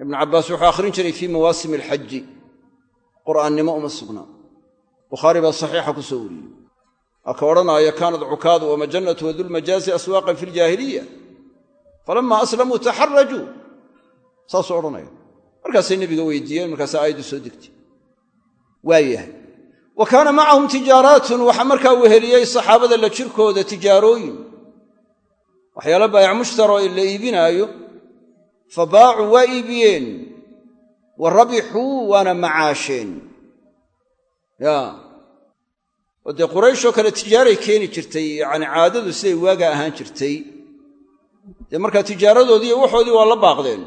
S1: ibnu cabbaas wuxuu akhrin jiray fii mawaasim alxaji qur'aannimo uma sugnaa bukhaari baa saxiixa ku soo wariyey. Waa ka odhanaaya kaanat cukaadu wamajannatu wadulmajaazi aswaaqan fi ljaahiliya falama aslamuu taxarajuu saasuu odhanaya markaasay nebiga weydiiyeen markaasaa aayaddu soo degtay. Waayahay wa kaana macahum tijaaraatun waxaa markaa weheliyey saxaabada la jirkooda tijaarooyin. Waxyaala baayac mushtaroo la iibinaayo fa baacuu waa iibiyeen wa rabixuu waana macaasheen. Ya. Oo dee qurayshoo kale tijaaray keeni jirtay yacni caadadu siday waaga ahaan jirtay. Dee markaa tijaaradoodii iyo waxoodii waa la baaqdeen.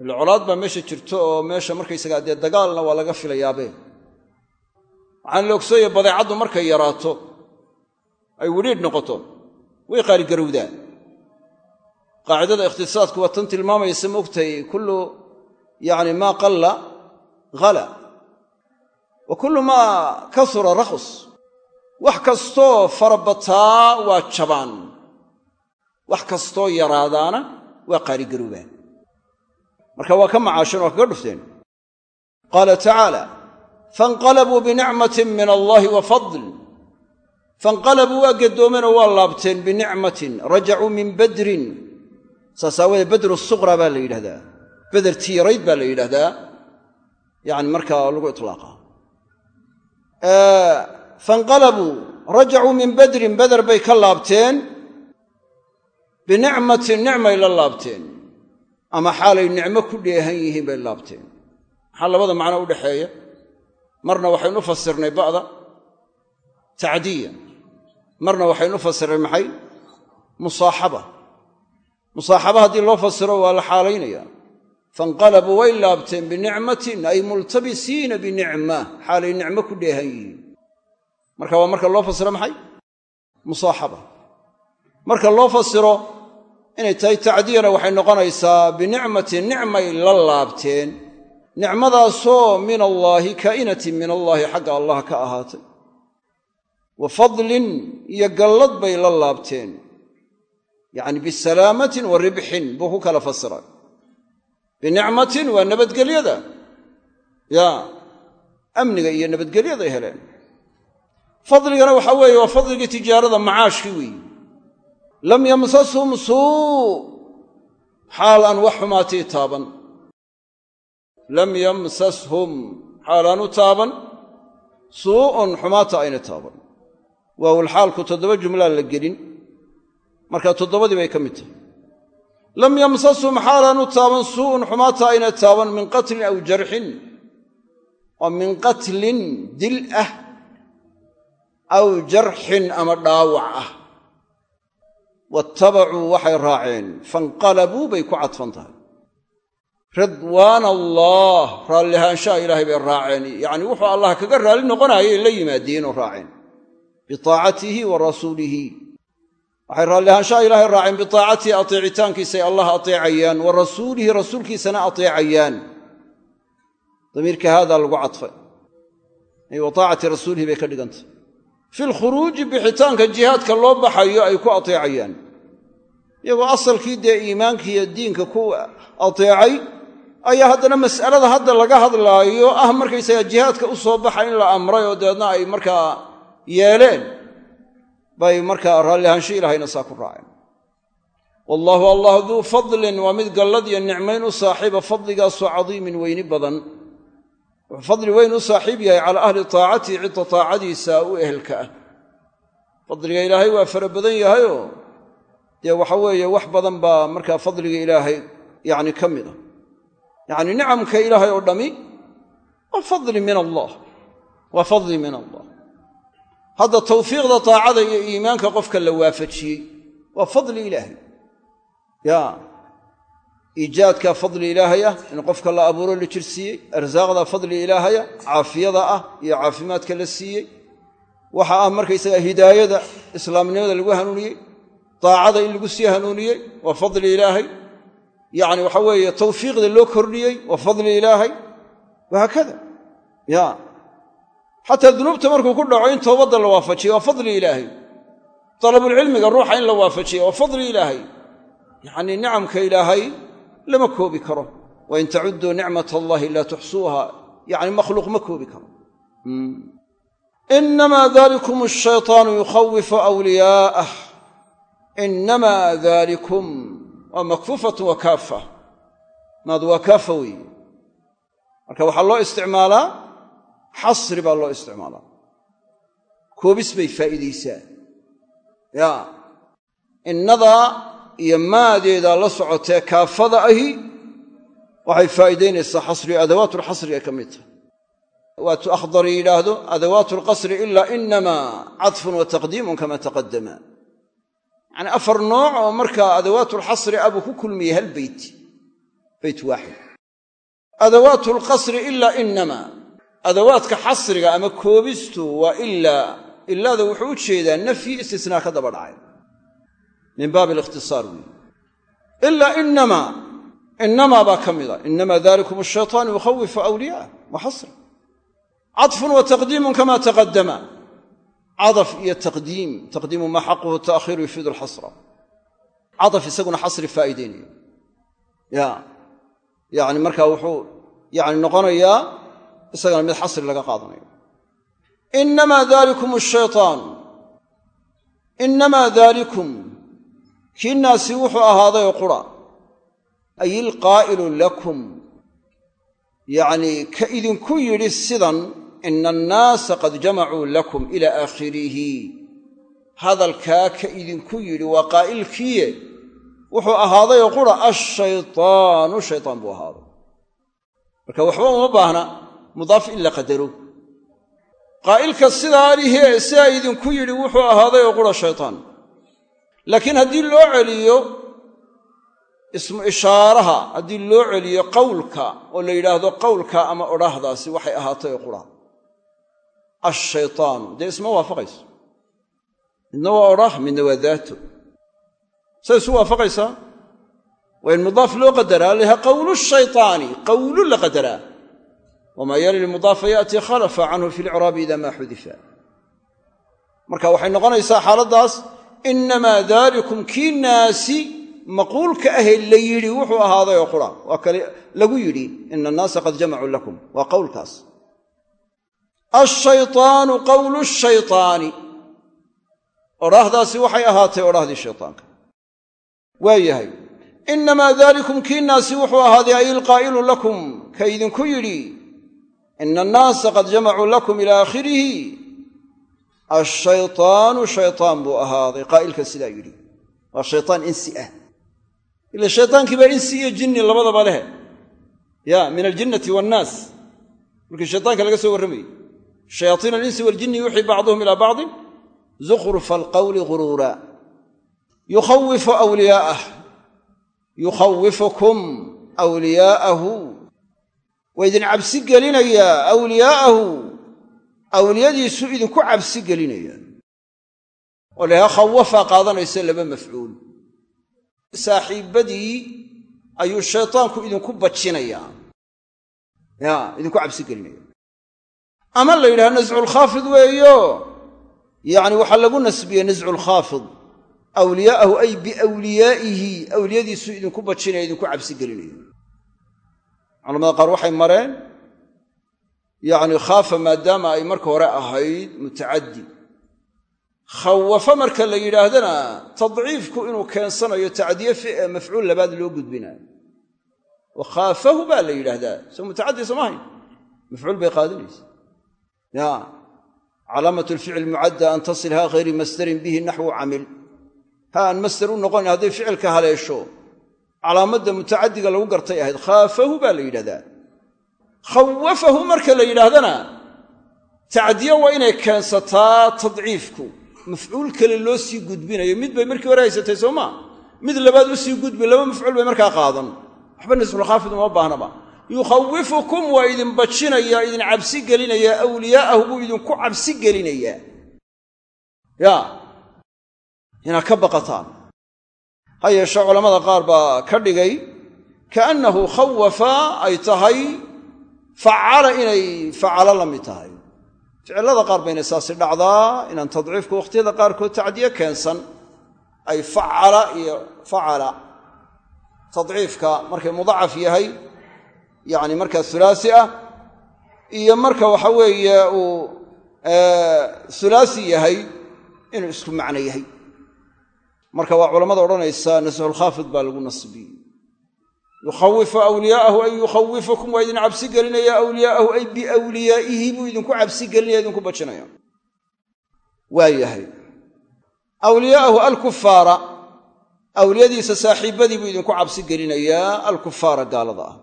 S1: Ila colaad baa meesha jirto oo meesha markaysagaa dee dagaalna waa laga filayaabee waxaan la ogsooya badeecaddu markay yaraato ay widhiidh noqoto way qaaligarowdaa qaacidada ikhtisaadku waa tan tilmaamaysa maogtahay kullu yacni maa qalla hala wa kullu maa kasura rakhus. Wax kastoo farabataa waa jabaan. Wax kastoo yaraadaana waa qaaligaroobaan marka waa ka macaasheen waa kaga dhufteen. Qaala tacaala fainqalabuu binicmatin min allaahi wa fadl fainqalabuu waa gadoomeenoo waa laabteen binicmatin rajacuu min badrin saas aawadee badru suqra baa la yidhahdaa. Beder tiirayd baa la yidhahdaa. Yani markaa lagu itlaaqa. Fainqalabuu rajacuu min badrin beder bay ka laabteen. Binicmatin nicmay la laabteen. Ama xaalay nicmo ku dheehan yihiin bay laabteen. Maxaa labada macno u dhexeeya marna waxaynu u fasirnay ba'da. Tacdiya marna waxaynu u fasirnay maxay? Musaaxaba musaaxaba haddii loo fasiro waa la xaalaynaya. Fainqalabuu way laabteen binicmatin ay multabisiina binicma xaalay nicmo ku dheehan yihiin. Marka waa marka loo fasiro maxay? Musaaxaba. Marka loo fasiro inay tahay tacdiyana waxay noqonaysaa binicmatin nicmay la laabteen. Nicmadaasoo min allaahi kaa'inatin min allaahi xagga allah ka ahaatay. Wa fadlin iyo gallad bay la laabteen yacni bisalaamatin wa ribxin buu ku kala fasiray. Binicmatin waa nabadgelyada. Yaa amniga iyo nabadgelyaday heleen. Fadligana waxaa weeye waa fadligii tijaarada macaashkii weeyi. Lam yamsashum suu xaal aan wax xumaatii taaban. Lam yamsashum xaal aan u taaban. Suu'un xumaata ayna taaban. Waawulxaalku toddoba jumlaan la gelin markaa toddobadii bay ka mid tahay. Lam yamsasum xaalaanu taaban suu'un xumaata ayna taaban min qatlin aw jarxin oo min qatlin dil ah aw jarxin ama dhaawac ah. Waattabacuu waxay raaceen fanqalabuu bay ku cadfan tahay. Ridwaana allah raallihaanshaha ilaahay bay raaceen. Yacnii wuxuu allah kaga raalli noqonaayay la yimaadeen oo raaceen. Bitaacatihi wa rasuulihi waxay raallihaanshaha ilaahay raaceen bitaacatihi ateecitaankiisay allah ateecayaan wa rasuulihi rasuulkiisana ateecayaan. Damiirka haadaa lagu cadfay. Ay wa taacati rasuulihi bay ka dhigantay. Fi lkhuruuji bixitaanka jihaadka loo baxayo ay ku ateecayaan. Iyagoo asalkii dee iimaankiiyo diinka ku ateecay ayaa haddana mas'alada hadda laga hadlaayo ah markaysaga jihaadka u soo baxa in la amray oo dabeedna ay markaa yeeleen bay markaa raallihaansho ilaahayna saa ku raaceen. Wallaahu allah duu fadlin waa mid gallad iyo nicmayn u saaxiiba fadligaasoo cadiimin weyni badan. Wuxuu fadli weyn u saaxiib yahay calaa ahli taacatihi cidda taacadiisa u ehelka ah. Fadliga ilaahay waa fara badan yahayoo dee waxa weeye wax badan baa markaa fadliga ilaahay yacni ka mid a yacni nicamka ilaahay oo dhammi waa fadli min allah. Waa fadli min allah hadda tawfiiqda taacada iyo iimaanka qofka la waafajiyey waa fadli ilaahay. Ya iijaadka fadli ilaahaya in qofka la abuuro la jirsiiyey arsaaqda fadli ilaahaya caafiyada ah iyo caafimaadka la siiyey. Waxa ah markaysaga hidaayada islaamnimada lagu hanuuniyey daacada in lagu sii hanuuniyey waa fadli ilaahay. Yacni waxa weeye tawfiiqda loo kordhiyey waa fadli ilaahay. Wahaakada xataa dunuubta markuu ku dhaco in toobadda la waafajiya waa fadli ilaahay. Dalabulcilmiga ruuxa in la waafajiya waa fadli ilaahay. Yacnii nicamka ilaahay lama koobi karo. Wain tacudduu nicmat allaahi laa tuxsuuha. Yacni makhluuq ma koobi karo. Inamaa dalikum ashaytaanu yukhawifu wliyaa'ah inamaa dalikum waa makfuufatun wa kaafa waa kaafa weeye. Marka waxaa loo isticmaalaa xasri baa loo isticmaalaa. Koobis bay faa'iidaysaa. Ya innadaa iyo maadeedaa la socotee kaafada ahi waxay faa'iidaynaysaa xasri adawaatulxasriga ka mid tahay. Waatu akhdari yidhaahdo adawaatu alqasri ilaa inamaa cadfun wa taqdiimun kama taqadama yacni afar nooc oo markaa adawaatulxasri abuu ku kulmiyey hal beyt beyt waaxid. Adawaatu alqasri ilaa inamaa adawaadka xasriga ama koobistu waa ilaa ilaada wuxuu u jeedaa nafyi istisnaa ka daba dhacay. Min baabi alikhtisaar weyi ilaa inamaa inamaa baa ka mida inamaa dalikum ashaytaanu yukhawifu awliyaah wa xasra cadfun wa taqdiimun kama taqadama cadaf iyo taqdiim taqdiimu maa xaquhu ta'khiiru yufiidu alxasra cadaf isaguna xasri faa'iideynaya ya yacni markaa wuxuu yani noqonayaa isagana mid xasri laga qaadanayo. Inamaa dalikum ashaytaan inamaa dalikum kiinaasi wuxuu ahaaday qura. Ay ilqaa'ilu lakum. Yacnii ka idinku yidhi sidan ina annaasa qad jamacuu lakum ila aakhirihi. Hadalkaa ka idinku yidhi waa qaa'ilkiiye. Wuxuu ahaaday qura ashaytaanu shaytaan buu ahaaday. Marka waxba uma baahna mudaaf in la qadaro. Qaa'ilka sidaa lihee sidaa idinku yidhi wuxuu ahaaday oo qura shaytaan. Laakiin haddii loo celiyo ismu ishaaraha haddii loo celiyo qowlka oo la yidhaahdo qowlka ama odhaahdaasi waxay ahaatay oo qura. Ashaytaanu dee isma waafaqayso? Midna waa odhaah midna waa daato say isu waafaqaysaa? Waa in mudaaf loo qadaraa laha qowlu shaytaani qowlu la qadaraa wamaa yali lmudaafa ya'tii khalafa canhu fi lcraabi ida maa xudifa marka waxay noqonaysaa xaaladdaas inamaa dalikum kii naasi maquulka ahee la yidhi wuxuu ahaaday oo qura waa kale lagu yidhi ina annaasa qad jamacuu lakum waa qowlkaas ashaytaanu qowlu shaytaani odhaahdaasi waxay ahaatay odhaahdii shaytaanka waa yahay inamaa dalikum kii naasi wuxuu ahaaday ay ilqaa'ilu lakum ka idinku yidhi ina annaasa qad jamacuu lakum ila aakhirihi ashaytaanu shaytaan buu ahaaday qaa'ilka sidaa yidhi waa shaytaan insi ah. Ila shaytaankii baa insi iyo jinni labadaba leh ya min aljinnati waannaas markii shaytaanka laga soo warramayey shayaaiin alinsi waljinni yuuxii bacduhum ilaa bacdin zukhrufa alqawli guruura yukhawifu wliyaa'ah yukhawifukum waa idin cabsi gelinayaa awliyaa'ahu awliyadiisu idinku cabsi gelinaya oo lahaa khawafaa qaadanaysa laba mafcuul. Saaxiibbadii ayuu shaytaanku idinku bajinayaa ya idinku cabsi gelinaya ama la yidhaha nasculkhaafid weeyo. Yacni waxaa lagu nasbiyey nasculkhaafid awliyaa'ahu ay biwliyaa'ihi awliyadiisu idinku bajinaya idinku cabsi gelinaya culamada qaar waxay mareen yacni khaafa maadaama ay marka hore ahayd mutacaddi. Khawafa marka la yidhaahdana tadciifku inuu keensanayo tacdiye mafcuul labaad loo gudbinaayo. Wa khaafahu baa la yidhaahdaa. Soo mutacaddi soo mahayn mafcuul bay qaadinaysa. Ya calaamat lficl mucadda an tasil haa hayri masdarin bihi naxwu camil. Ha aan masder u noqonin hadday ficilka haleesho calaamadda mutacaddiga lagu gartay ahayd khaafahu baa la yidhahdaa. Khawafahu marka la yidhaahdana tacdiye waa inay keensataa tadciifku. Mafcuul kale loo sii gudbinayo mid bay markii hore haysatay soo maa mid labaad u sii gudbi laba mafcuul bay markaa qaadan. Waxba nisfulkhaafid uma baahnaba yukhawifukum waa idin bajinayaa idin cabsi gelinayaa awliyaa'ahu buu idinku cabsi gelinayaa ya inaad ka baqataan ha yeeshe culammada qaar baa ka dhigay kaannahu khawafa ay tahay facala inay facalo la mid tahay. Ficillada qaar bayna saasi dhacdaa inaan tadciifku wakhtiyada qaarkood tacdiye keensan. Ay facala iyo facala tadciifka markay mudacaf yahay yacni markaa hulaasi ah iyo marka waxa weeye uu hulaasi yahay inuu isku macno yahay marka waa culammada odhanaysa nasxulkhaafid baa lagu nasbiyey yukhawifu awliyaa'ahu ay yukhawifukum waa idin cabsi gelinaya awliyaa'ahu ay biwliyaa'ihi buu idinku cabsi gelinaya idinku bajinaya. Waa yahay awliyaa'ahu alkufaara awliyadiisa saaxiibbadii buu idinku cabsi gelinayaa alkufaara gaalada ah.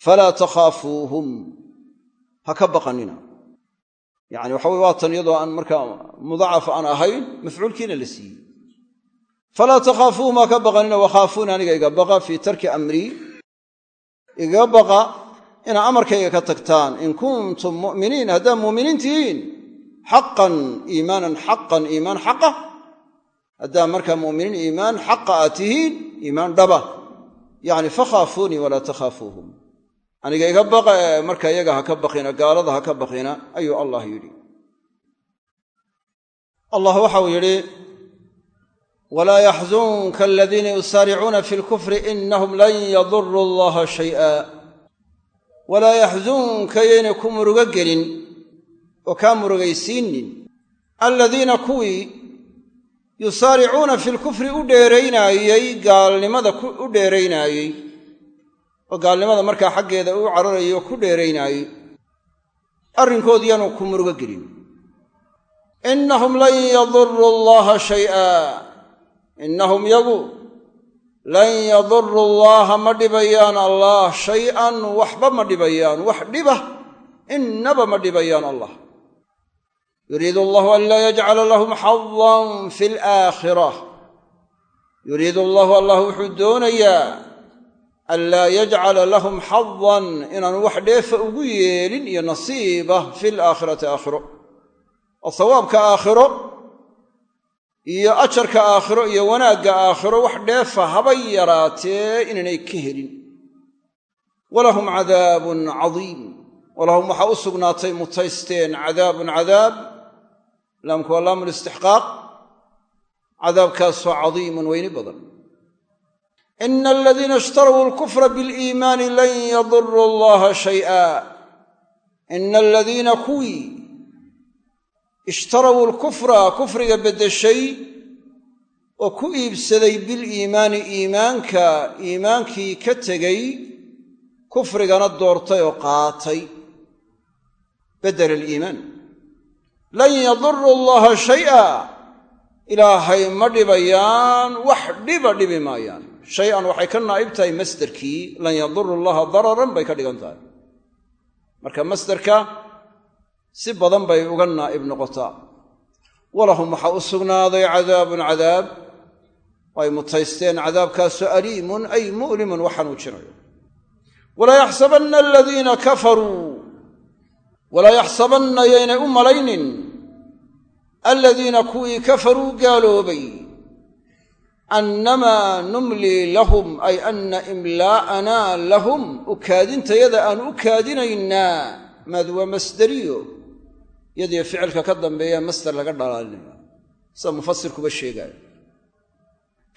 S1: Falaa takhaafuuhum ha ka baqanina yani waxa weye waa iyadoo aan markaa mudacaf aan ahayn mafcuulkiina la siiyey falaa takhaafuuhum ha ka baqanina wakhaafuuna aniga iga baqa fii tarki amrii igaga baqa inaa amarkayga ka tagtaan in kuntum mu'miniin haddaad muuminiin tihiin xaqan iimaanan xaqan iimaan xaqa haddaad markaa mu'miniin iimaan xaqa aad tihiin iimaan dhaba yacni fakhaafuunii walaa takhaafuuhum aniga iga baqa ee marka iyaga ha ka baqina gaalada ha ka baqina ayuu allah yidhi allah waxau yidhi walaa yaxzunka aladiina yusaaricuuna fi lkufri inahum lan yaduruu allaha shay'a walaa yaxzunka yaynay ku murugo gelin oo kaa murugaysiinin aladiina kuwii yusaaricuuna fi lkufri u dheeraynaayey gaalnimada u dheeraynaayey oo gaalnimada markaa xaggeeda u cararayay oo ku dheeraynaayey arrinkoodu yaanu ku murugo gelin innahum lan yaduruu allaha shay'a innahum yagu lan yaduruu allaha ma dhibayaan allah shay-an waxba ma dhibayaan wax dhiba innaba ma dhibayaan allah yuriidu allahu an laa yajcala lahum xadan fi alaakhira yuriidu allahu allah wuxuu doonayaa an laa yajcala lahum xadan inaanu wax dheefa ugu yeelin iyo nasiiba fi alaakhirati aakhiro oo sawaabka aakhiro iyo ajarka aakhiro iyo wanaagga aakhiro wax dheefa habay yaraatee inaynay ka helin. Walahum cadaabun cadiim. Walahum waxaa u sugnaatay mutaysteen cadaabun cadaab. Laamku waa laamu listixqaaq cadaabkaasoo cadiimun weyni badan. Ina aladiina ishtaruu alkufra biliimaani lan yaduruu allaha shay'a ina aladiina kuwii ishtarawuu alkufra kufriga beddeshay oo ku iibsaday biliimaani iimaanka iimaankii ka tegey kufrigana doortay oo qaatay. Bedel aliimaan. Lan yaduru allaha shay'a. Ilaahay ma dhibayaan wax dhiba dhibi maayaan. Shay-an waxay ka naa'ib tahay masderkii lan yaduru allaha dararan bay ka dhigan tahay. Marka masderka si badan bay uga naa'ib noqotaa. Walahum waxaa u sugnaaday cadaabun cadaab. Ay mutaysteen cadaabkaasoo aliimun ay mu'limun wa xanuujinayo walaa yaxsabanna aladiina kafaruu. Walaa yaxsabanna yaynay u malaynin. Aladiina kuwii kafaruu gaaloobay. Annamaa numlii lahum ay anna imlaa'anaa lahum. U kaadintayada aan u kaadinaynaa. Maad waa masderiyo yadiyo ficilka ka dambeeya masder laga dhalaalinaya sida mufasirkuba sheegaayo.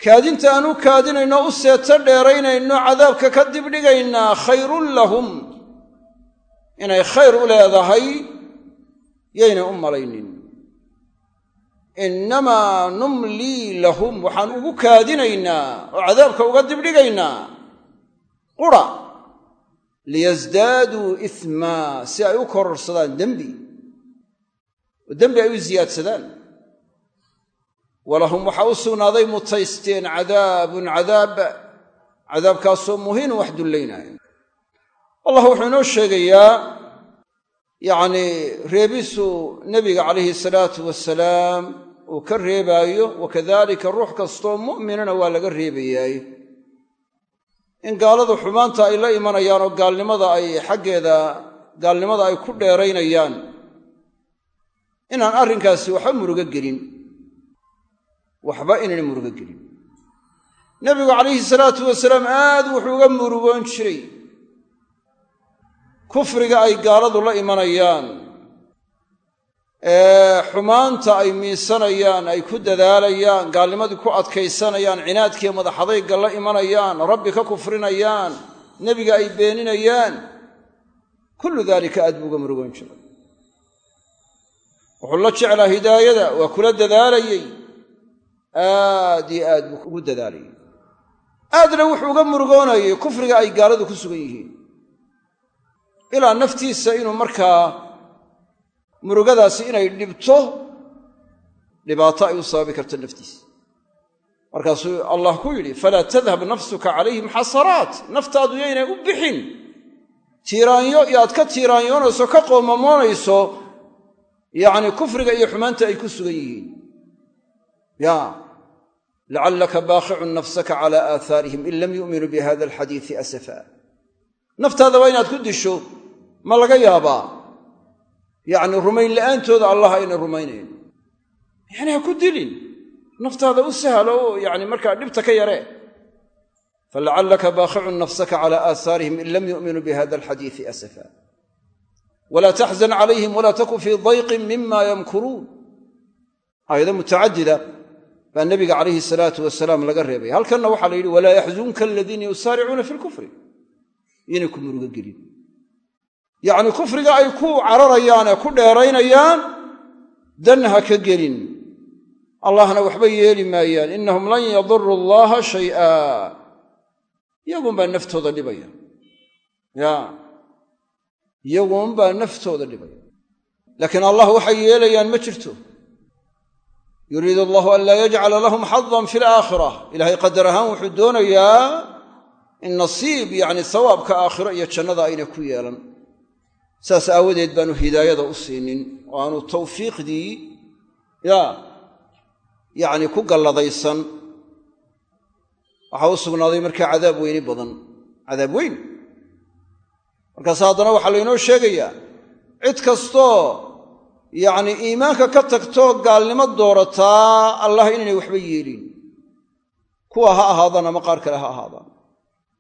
S1: Kaadinta aan u kaadinayno u seeto dheeraynayno cadaabka ka dibdhigaynaa khayrun lahum. Inay khayr u leedahay yaynay u malaynin. Innamaa numlii lahum waxaan ugu kaadinaynaa oo cadaabka uga dibdhigaynaa qura. Liyasdaaduu ismaa si ay u kororsadaan dembi oo dembi ay u siyaadsadaan walahum waxaa u sugnaaday mutaysteen cadaabun cadaab cadaabkaasoo muhiinun wax dullaynaayo. Allah wuxuu inoo sheegayaa yacnii reebisu nebiga calayhi salaatu wasalaam uu ka reebaayo wakadalika ruux kastoo mu'minana waa laga reebayaay. In gaaladu xumaanta ay la imanayaan oo gaalnimada ay xaggeeda gaalnimada ay ku dheeraynayaan inaan arrinkaasi waxba murugo gelin. Waxba inayna murugo gelin. Nebigu calayhi salaatu wasalaam aad wuxuu uga murugoon jiray. Kufriga ay gaaladu la imanayaan. Ee xumaanta ay miisanayaan ay ku dadaalayaan gaalnimadii ku adkaysanayaan cinaadkiiyo madaxadayga la imanayaan rabbi ka kufrinayaan nebiga ay beeninayaan. Kullu daalika aad buu uga murugoon jiray wuxuu la jeclaa hidaayada waa kula dadaalayey. Aad iyo aad buu ugu dadaalayay aadna wuxuu uga murugoonayay kufriga ay gaaladu ku sugan yihiin. Ilaa naftiisa inuu markaa murugadaasi inay dhibto dhibaato ay u sababi karto naftiisa. Markaasuu allah ku yidhi falaa tadhab nafsuka calayhim xasaraat. Naftaadu yaynay u bixin. Tiiraanyo iyo aad ka tiiraanyoonayso ka qoomamoonayso yacni kufriga iyo xumaanta ay ku sugan yihiin. Ya. Lacallaka baaqicun nafsaka cala aahaarihim in lam yu'minuu bi hada alxadiisi asafa. Naftaada waa inaad ku disho ma laga yaabaa. Yacni rumayn la'aantooda allah ayna rumaynayn. Yacni ha ku dilin. Naftaada u sahlo oo yacni markaa dhibta ka yaree. Falacallaka baaqicun nafsaka cala aahaarihim in lam yu'minuu bi hada alxadiisi asafa walaa taxzan calayhim walaa taku fii dayqin mima yamkuruun aayado mutacadida baa nebiga calayhi salaatu wasalaam laga reebay halkanna waxaa la yidhi walaa yaxzunka aladiina yusaaricuuna fi lkufri inay ku murugo gelin yacni kufriga ay ku cararayaan ee ku dheeraynayaan dan ha ka gelin allahna waxba yeeli maayaan innahum lan yaduru allaha shay'a iyagunbaa naftooda dhibaya ya iyagunbaa naftooda dhibaya laakiin allah waxay yeelayaan ma jirto. Yuriidu allahu an laa yajcala lahum xadan fi alaakhira ilaahay qadar ahaan wuxuu doonayaa in nasiib yacni sawaabka aakhiro iyo jannada ayna ku yeelan. Saas aawadeed baanu hidaayada u siinin oo aanu tawfiiqdii ya yacni ku galladaysan. Waxaa u sugnaaday markaa cadaab weyni badan. Cadaab weyn markaas haddana waxaa laynoo sheegayaa cid kastoo yacni iimaanka ka tagtoo gaalnimo doorataa allah inaynay waxba yeelin. Kuwa ha ahaadaan ama qaar kale ha ahaadaan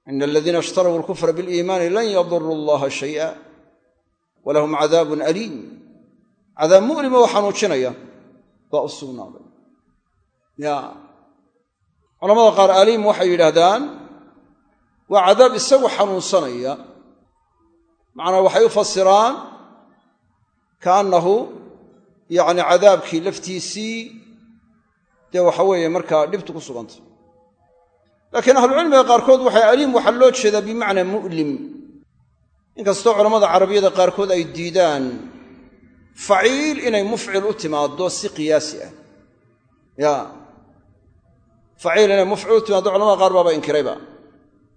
S1: ina aladiina ishtarau alkufra biliimaani lan yaduruu allaha shay'a walahum cadaabun aliim. Cadaab mu'lima oo xanuujinaya baa u sugnaaday. Ya culamada qaar aliim waxay yidhaahdaan waa cadaab isagu xanuunsanaya macnaa waxay u fasiraan kaannahu yacni cadaabkii laftiisii dee waxa weeye markaa dhibtu ku sugantay. Laakiin ahlucilmiga qaarkood waxay aliim waxaa loo jeedaa bimacnaa mu'lim. Inkastoo culammada carabiyada qaarkood ay diidaan faciil inay mufcil u timaaddo si qiyaasi ah. Ya faciil inay mufcil u timaaddo culamada qaar baaba inkirayba.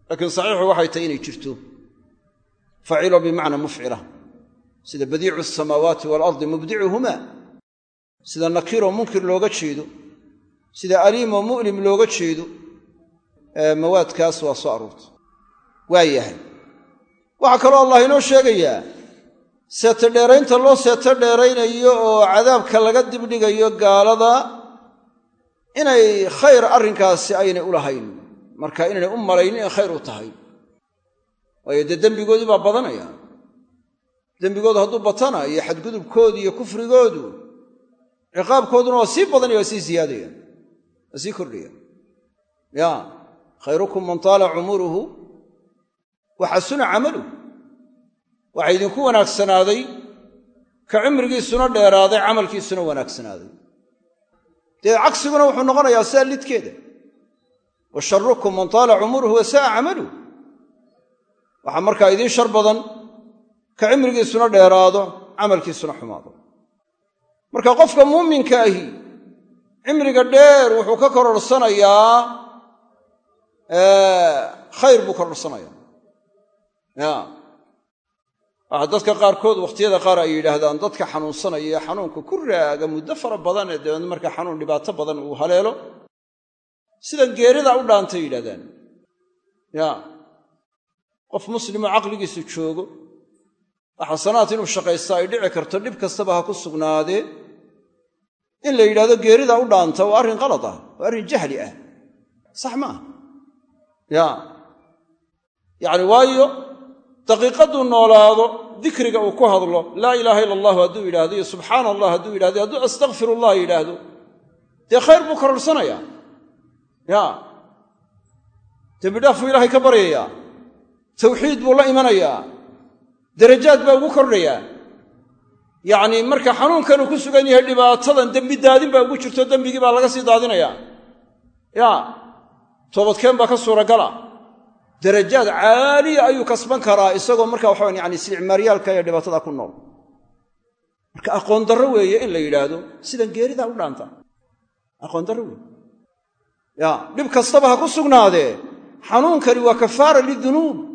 S1: Laakiin saxiixu waxay tahay inay jirto faciiloo bimacnaa mufcila sida badiicu asamaawaati waalardi mubdicuhuma sida nakiiroo munkir looga jeedo sida aliimoo mu'lim looga jeedo mawaadkaas waa soo aroortay waa yahay waxaa kaloo allah inoo sheegayaa seeto dheeraynta loo seeto dheeraynayo oo cadaabka laga dibdhigayo gaalada inay khayr arrinkaasi aynay u lahayn marka inaynay u malaynin inay khayr u tahay waayo dee dembigoodii baa badanaya. Dembigoodu hadduu batana iyo xadgudubkoodu iyo kufrigoodu ciqaabkooduna waa sii badanaya waa sii ziyaadaya sii kordhaya ya khayrukum man taala cumuruhu wa xasuna camaluh waxaa idinku wanaagsanaaday ka cimrigiisuna dheeraaday camalkiisuna wanaagsanaaday dee cagsiguna wuxuu noqonayaa sidaa lidkeeda. Wa man taala cumuruhu wa sa'a waxaa markaa idiin shar badan ka cimrigiisuna dheeraado camalkiisuna xumaado. Marka qofka muuminka ahi cimriga dheer wuxuu ka kororsanayaa khayr buu kororsanayaa ya. Dadka qaarkood wakhtiyada qaar ay yidhaahdaan dadka xanuunsanaya ee xanuunka ku raaga muddo fara badan ee dabeedna markaa xanuun dhibaato badan uu haleelo. Sidan geerida u dhaantay yidhahdaan ya qof muslimoo caqligiisu joogo xasanaad inuu shaqaysta ay dhici karto dhib kastaba ha ku sugnaadee in la yidhahdo geerida u dhaanta waa arrin qalad ah waa arrin jahli ah. Sax ma ya. Yacni waayo daqiiqadduu noolaado dikriga uu ku hadlo laa ilaaha ila allahu hadduu yidhaahdo iyo subxaana allah hadduu yidhahdo hadduu astakfirullah yidhaahdo dee khayr buu kororsanayaa ya. Dembidhaaf buu ilaahay ka baryayaa tawxiid buu la imanayaa. Darajaad baa ugu kordhayaa yacnii marka xanuunkan uu ku sugan yahay dhibaatadan dembi daadin baa ugu jirto dembigii baa laga sii daadinayaa ya toobadkeen baa ka suuragala. Darajaad caaliya ayuu kasban karaa isagoo marka waxawan yani isticmaaryaalka ee dhibaatada ku nool. Marka aqoon darro weeye in la yidhaahdo sidan geeridaa u dhaanta. Aqoon darro weeye. Ya dhib kastaba ha ku sugnaadee. Xanuunkani waa kafaara lidunuub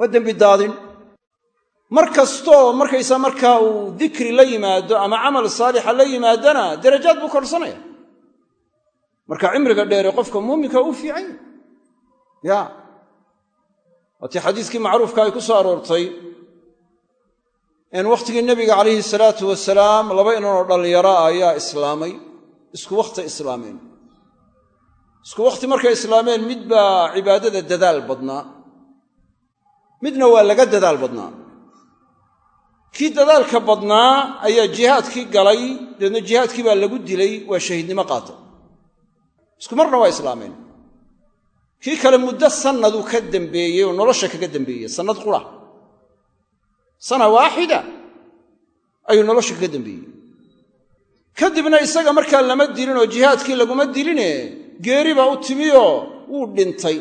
S1: waa dembi daadin. Mar kastoo markaysaa markaa uu dikri la yimaado ama camal saalixa la yimaadana darajaad buu korsanaya. Marka cimriga dheere qofka muuminka uu fiican ya. Waatii xadiiskii macruufka ay ku soo aroortay in wakhtigii nebiga calayhi salaatu wasalaam laba inanoo dhallinyaro ah ayaa islaamay. Isku wakhti islaameen. Isku wakhti markay islaameen mid baa cibaadada dadaal badnaa midna waa laga dadaal badnaa. Kii dadaalka badnaa ayaa jihaadkii galay dabeedna jihaadkii baa lagu dilay waa shahiidnimo qaatay isku marna waa islaameen. Kii kale muddo sannaduu ka dambeeyey oo nolosha kaga dambeeyey sannad qura. Sana waaxida ayuu nolosha kaga dambeeyey. Kadibna isaga markaa lama dilin oo jihaadkii laguma diline geeri baa u timioo wuu dhintay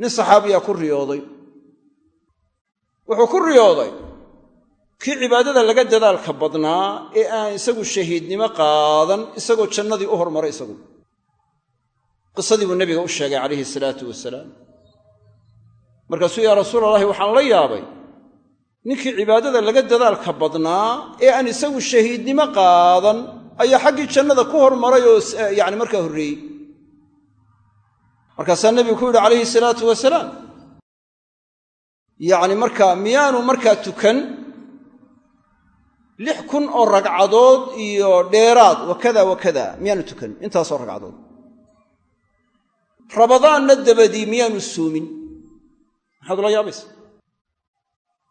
S1: nin saxaabiyaa ku riyooday. Wuxuu ku riyooday kii cibaadada laga dadaalka badnaa ee aan isagu shahiidnimo qaadan isagoo jannadii u hormaray isagu. Qisadii buu nebiga u sheegay calayhi salaatu wasalaam. Markaasuu yaa rasuul allahi waxaan la yaabay ninkii cibaadada laga dadaalka badnaa ee aan isagu shahiidnimo qaadan ayaa xaggii jannada ku hormaray oo yacni markaa horreeyey markaasaa nebigu ku yidhi calayhi salaatu wasalaam yacni markaa miyaanu markaa tukan lix kun oo ragcadood iyo dheeraad wakada wakada miyaanu tukan intaasoo ragcadood. Rabadaanna dabadii miyaanu soomin maxaad ula yaabaysa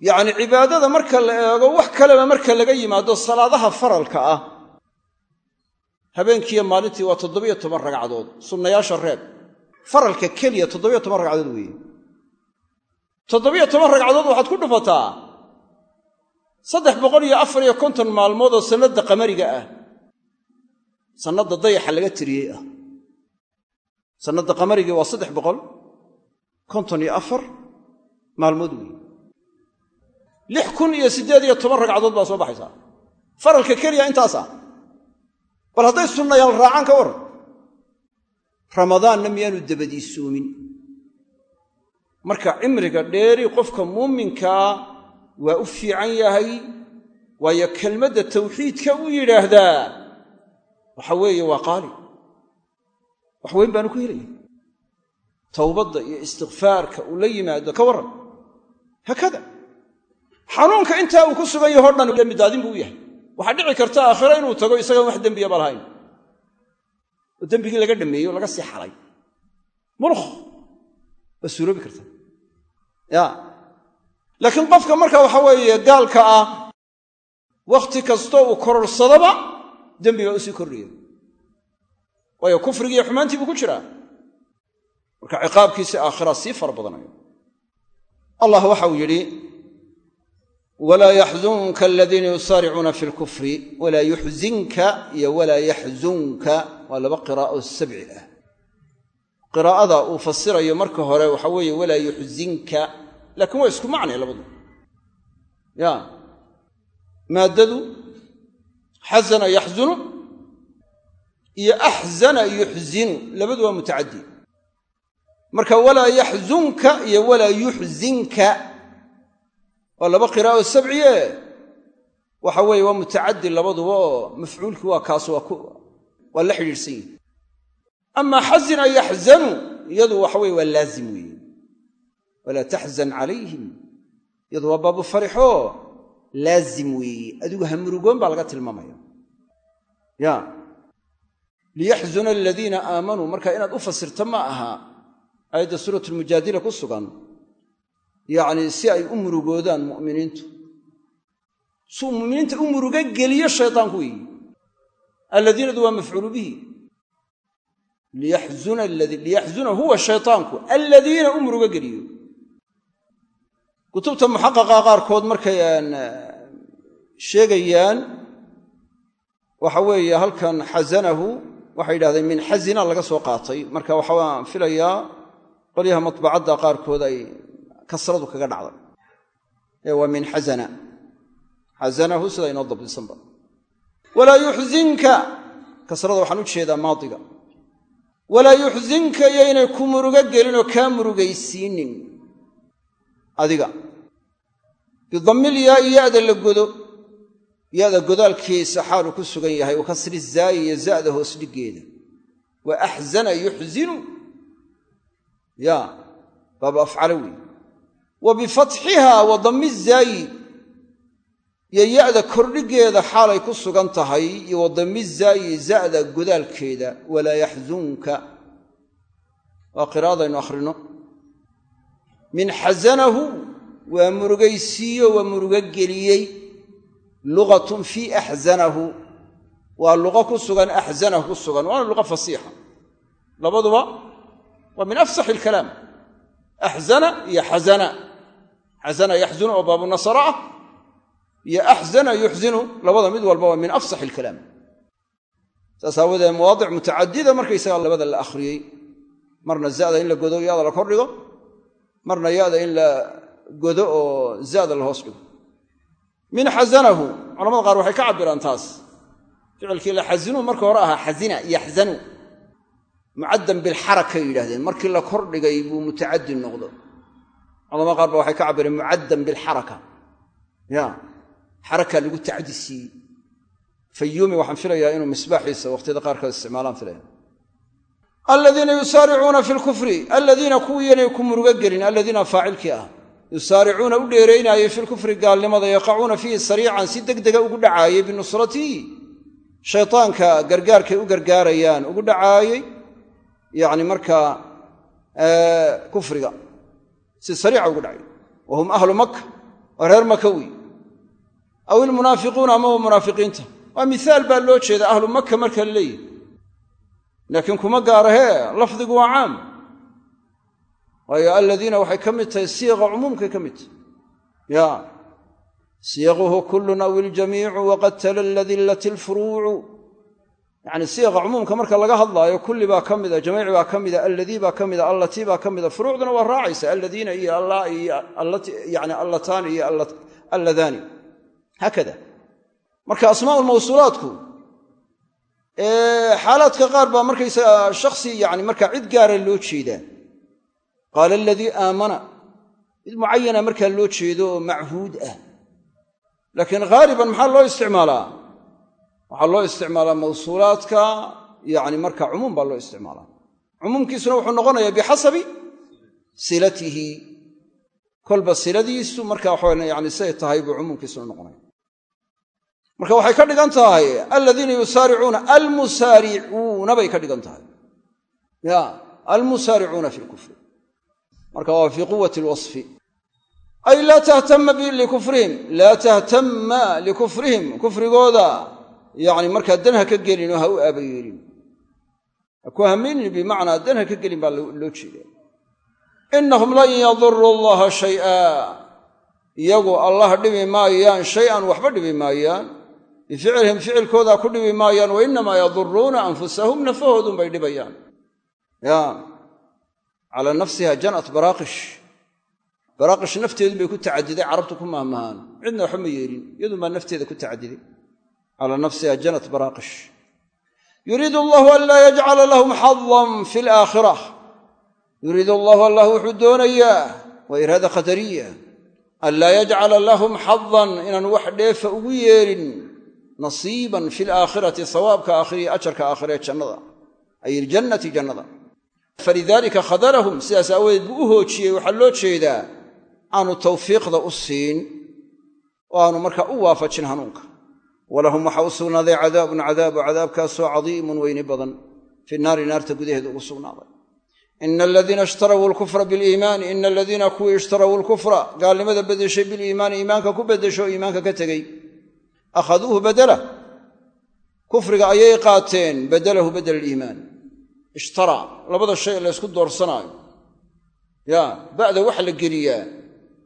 S1: yacni cibaadada marka la eego wax kaleba marka laga yimaado salaadaha faralka ah habeenkiiyo maalintii waa toddobiyo toban ragcadood sunnayaasha reeb faralka keliya toddobiyo toban ragcadood weeye. toddobiyo toban ragcadood waxaad ku dhufataa. saddex boqol iyo afar iyo konton maalmood oo sannadda qamariga ah. sannadda dayaxa laga tiriyey ah. sannadda qamarigii waa saddex boqol konton iyo afar maalmood weeye. lix kun iyo siddeed iyo toban ragcadood baa soo baxaysaa. faralka keliya intaasa bal hadday sunnayaal raacaan ka warran ramadaanna miyaanu dabadiisoomin. Marka cimriga dheeri qofka muuminkaa waa u fiican yahay waayo kelmadda tawxiidka u yidhaahdaa waxa weeye waa qaali. Wax weyn baanu ku helaya towbadda iyo istikfaarka uu la yimaado ka warran haakada xanuunka intaa uu ku sugan yaho dhan dembi daadin buu u yahay. Waxaa dhici karta aakhiro inuu tago isagaan wax dembiyaba lahayn oo dembigii laga dhameeyey oo laga sii xalay. Mulkh waa suuroobi karta. Ya. Laakiin qofka marka waxa weeye gaalka ah wakhti kastoo uu kororsadaba dembi baa sii kordhaya waayo kufrigii iyo xumaantii buu ku jiraa. Marka ciqaabkiisi aakhira sii fara badanayo. Allah waxau yidhi walaa yaxzunka aladiina yusaaricuuna fi lkufri walaa yuxzinka iyo walaa yaxzunka waa laba qiraa'o sabci ah. Qiraa'ada uu fasirayo marka hore waxa weeye walaa yuxzinka laakiin waa isku macnay labadu. Ya maaddadu xasana yaxzunu iyo axzana yuxzinu labadu waa mutacaddi. Marka walaa yaxzunka iyo walaa yuxzinka waa laba qiraa'o sabciye. Waxa weeye waa mutacaddi labaduba oo mafcuulkii waa kaas waa la xidhiidhsan yihi amaa xasina yaxzanu iyadu waxa weye waa laazim weeye. Walaa taxzan calayhim iyadu waa baabu farixoo laazim weeye adigu hamurugoon baa laga tilmaamaya. Ya. Liyaxzuna aladiina aamanuu marka inaad u fasirta ma aha. Aayadda suurat lmujaadila ku sugan yacnii si ay u murugoodaan mu'miniintu. Suu muminiinta u murugo geliyo shaydaanku weeyi alladiinadu waa mafcuulu bihi. Liyaxzuna huwa shaytaanku. Alladiina u murugo geliyo. Kutubta muxaqaqa qaarkood markay sheegayaan waxa weeye halkan xasanahu waxay yidhahdeen min xasina laga soo qaatay. Marka waxaan filayaa qolyaha matbacadda qaarkood ay kasradu kaga dhacday ee waa min xasana xasanahu sida inoo dabdisanba walaa yuxzinka kasrada waxaan u jeedaa maadiga. Walaa yuxzinka iyo inay ku murugo gelin oo kaa murugaysiinin. Adiga. Bidammil yaa'i ya'da la godo. Ya'da godaalkiisa xaalu ku sugan yahay wa kasri zaayi iyo za'da hoos dhiggeeda wa axzana yuxzinu ya baaba afcalo weeye wa bifatxiha wa dammi zaayi iyo ya'da kordhigeeda xaalay ku sugan tahay iyo wa dammi zaayi za'da godaalkeeda walaa yaxzunka. Waa qiraa'adaynu akhrino. Min xasanahu waa murugaysiiyo waa murugo geliyey. Lugatun fii axzanahu waa luqo ku sugan axzanahu ku sugan. Waana luqa fasiixa. Labaduba waa min afsaxi ilkalaam axzana iyo xasana xasana yaxzunu oo baabu nasara ah iyo axzana yuxzinu labada mid walba waa min afsaxi ilkalaam saas aawadee mawaadic mutacadida markaysaga labada la akhriyey marna zada in la godo yada la kordhigo marna yada in la godo oo zada la hoos dhigo. Min xasanahu culamada qaar waxay ka cabiraan taas. Ficilkii la xasinuu marka hore ahaa xasina yaxzanu. Mucaddan bilxarakay yidhahdeen markii la kordhigay buu mutacadi noqdo culamada qaar ba waxay ka cabireen mucaddan bilxaraka ya xarakaa lagu tacdi siiyey fayuumi waxaan filayaa inuu misbaaxiisa waqhtiyada qaarkood isticmaalaan filaya aladiina yusaaricuuna fi lkufri aladiina kuwiiyanay ku murugo gelin aladiina faacilkii ah. Yusaaricuuna u dheeraynaayey fi lkufri gaalnimada yaqacuuna fiihi sariican si degdega ugu dhacaayey binusratihi shaytaanka gargaarkay u gargaarayaan ugu dhacaayey yacni markaa kufriga si sariica ugu dhacay. Wa hum ahlu maka waa reer maka wey aw ilmunaafiquuna ama wa munaafiqiinta. Waa mihaal baa loo jeeda ahlu maka marka la leeyahy laakiin kuma gaarahee lafdigu waa caam. Waayo aladiina waxay ka mid tahay siiqa cumuumkay ka mid tahay. Ya siiquhu kullun aw iljamiicu waqad talalladillat ilfuruucu yacni siiqa cumuumka marka laga hadlaayo kulli baa ka mida jamiic baa ka mida alladii baa ka mida allatii baa ka mida furuucduna waa raacaysa alladiina iyo alla yani allataan iyo alladaani. Haakada marka asmaa lmawsuulaatku xaalaadka qaar baa markaysaga shaksi yani markaa cid gaara loo jeedaa. Qaala aladii aamana mid mucayana markaa loo jeedo oo machuud ah. Laakiin haaliban maxaa loo isticmaalaa waxaa loo isticmaalaa mawsuulaadka yani marka cumuum baa loo isticmaalaa. Cumuumkiisuna wuxuu noqonayaa bixasabi silatihi. Kolba siladiisu marka yani siday tahay buu cumuumkiisuna noqonaya marka waxay ka dhigan tahay aladiina yusaaricuuna almusaaricuuna bay ka dhigan tahay. Ya almusaaricuuna fi lkufri marka waa fii quwati lwasfi ay laa tahtama likufrihim laa tahtama likufrihim kufrigooda yani markaa dan ha ka gelin oo ha u aaba yeelin ha ku haminin bimacnaa dan ka gelin baa loo jeeda inahum lan yaduruu allaha shay'a. Iyagu allah dhibi maayaan shay-an waxba dhibi maayaan. Bificlihim ficilkoodaa ku dhibi maayaan wa inamaa yaduruuna anfusahum nafahoodun bay dhibayaan. Ya calaa nafsiha janat baraaqish. Baraaqish nafteedun bay ku tacadiday carabtu ku mahmahaan. Cidna waxba ma yeelin iyadun baa nafteeda ku tacadiday calaa nafsiha janat baraaqish yuriidu allahu an laa yajcala lahum xadan fi alaakhira yuriidu allahu allah wuxuu doonayaa waa iraada qadariya an laa yajcala lahum xadan inaan wax dheefa ugu yeelin nasiiban fi alaakhirati sawaabka aakhiriya ajarka aakhiree jannada ay iljannati jannada falidaalika khadalahum sidaas aawadeed buu u hoojiyey waxaa loo jeedaa aanu tawfiiqda u siin oo aanu markaa u waafajin hanuunka walahum waxaa u sugnaaday cadaabun cadaabu cadaabkaasoo cadiimun weyni badan. Fi naari naarta gudaheeda ugu sugnaaday. Ina aladiina ishtarawuu lkufra biliimaani ina aladiina kuwii ishtarawuu lkufra gaalnimada bedeshay biliimaani iimaanka ku bedesho iimaanka ka tegey. Akhaduuhu badela kufriga ayay qaateen badalahu badel aliimaan. Ishtaraa labada shay la ysku doorsanaayo. Ya ba'da waxa la geliyaa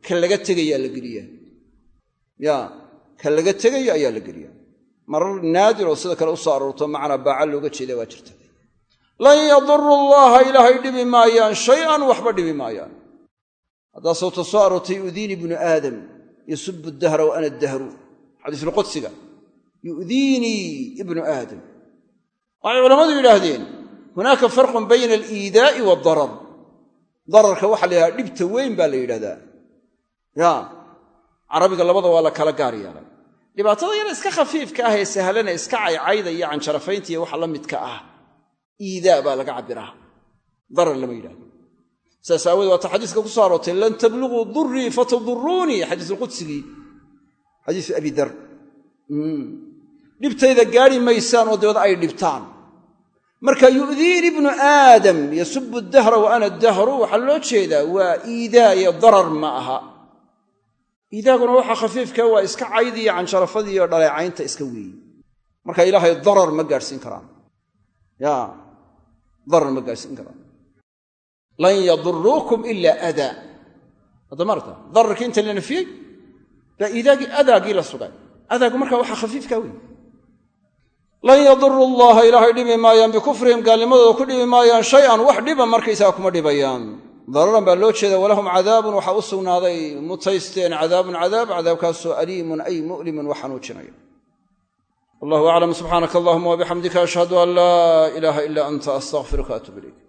S1: ka laga tegayaa la geliyaa. Ya ka laga tegayo ayaa la geliyaa. Marar naadir oo sida kale u soo aroorto macnaa baaca looga jeeda waa jirta. Lan yaduru llaha ilaahay dhibi maayaan shay-an waxba dhibi maayaan. Haddaa sawta soo aroortay yu'diini ibnu aadam yasubu dahra wa ana dahru xadiisulqudsiga yu'diinii ibnu aadam. Waxay culammadu yidhaahdeen hunaaka farqun bayna aliidaa'i waadarar dararka waxaa la yidhahda dhibta weyn baa la yidhahdaa carabiga labada waa la kala gaar yeelay. Dhibaatada yar iska khafiifka ah ee sahlana iska caycayda iyo canjarafaynta iyo waxa la midka ah iidaa baa laga cabbiraa. Darar lama yidhahdo saas aawoodee waata xadiiska ku soo aroortay lan tabluguu durii fataduruunii xadiisulqudsigii xadiisu abi dar. Dhibtayda gaari maysaan oo dabeed ay dhibtaan. Marka yu'diini ibnu aadam yasubu dahra wa ana dahru waxaa loo jeedaa waa iidaa iyo darar ma aha iidaaguna waxaa khafiifka waa iska caydi iyo canjarafadii iyo dhaleecaynta iska weeyi marka ilaahay darar ma gaadhsiin karaan. Ya darar ma gaadhsiin karaan. Lan yaduruukum ilaa adaa hadda maarta dararkii inta la nafiyey baa iidaagii adaagii la sugay. Adaagu marka waxaa khafiifka wey lan yaduru llaha ilaahay dhibi maayaan bikufrihim gaalnimadooda ku dhibi maayaan shay-an wax dhiba markaysaga kuma dhibayaan dararan baa loo jeeda walahum cadaabun waxaa u sugnaaday mutaysteen cadaabun cadaab cadaabkaasoo aliimun ay mu'limun wa xanuujinaya wallahu aclam subxaanaka allahuma wabixamdika ashhadu an laa ilaaha ila anta astaqfiruka atub ilayk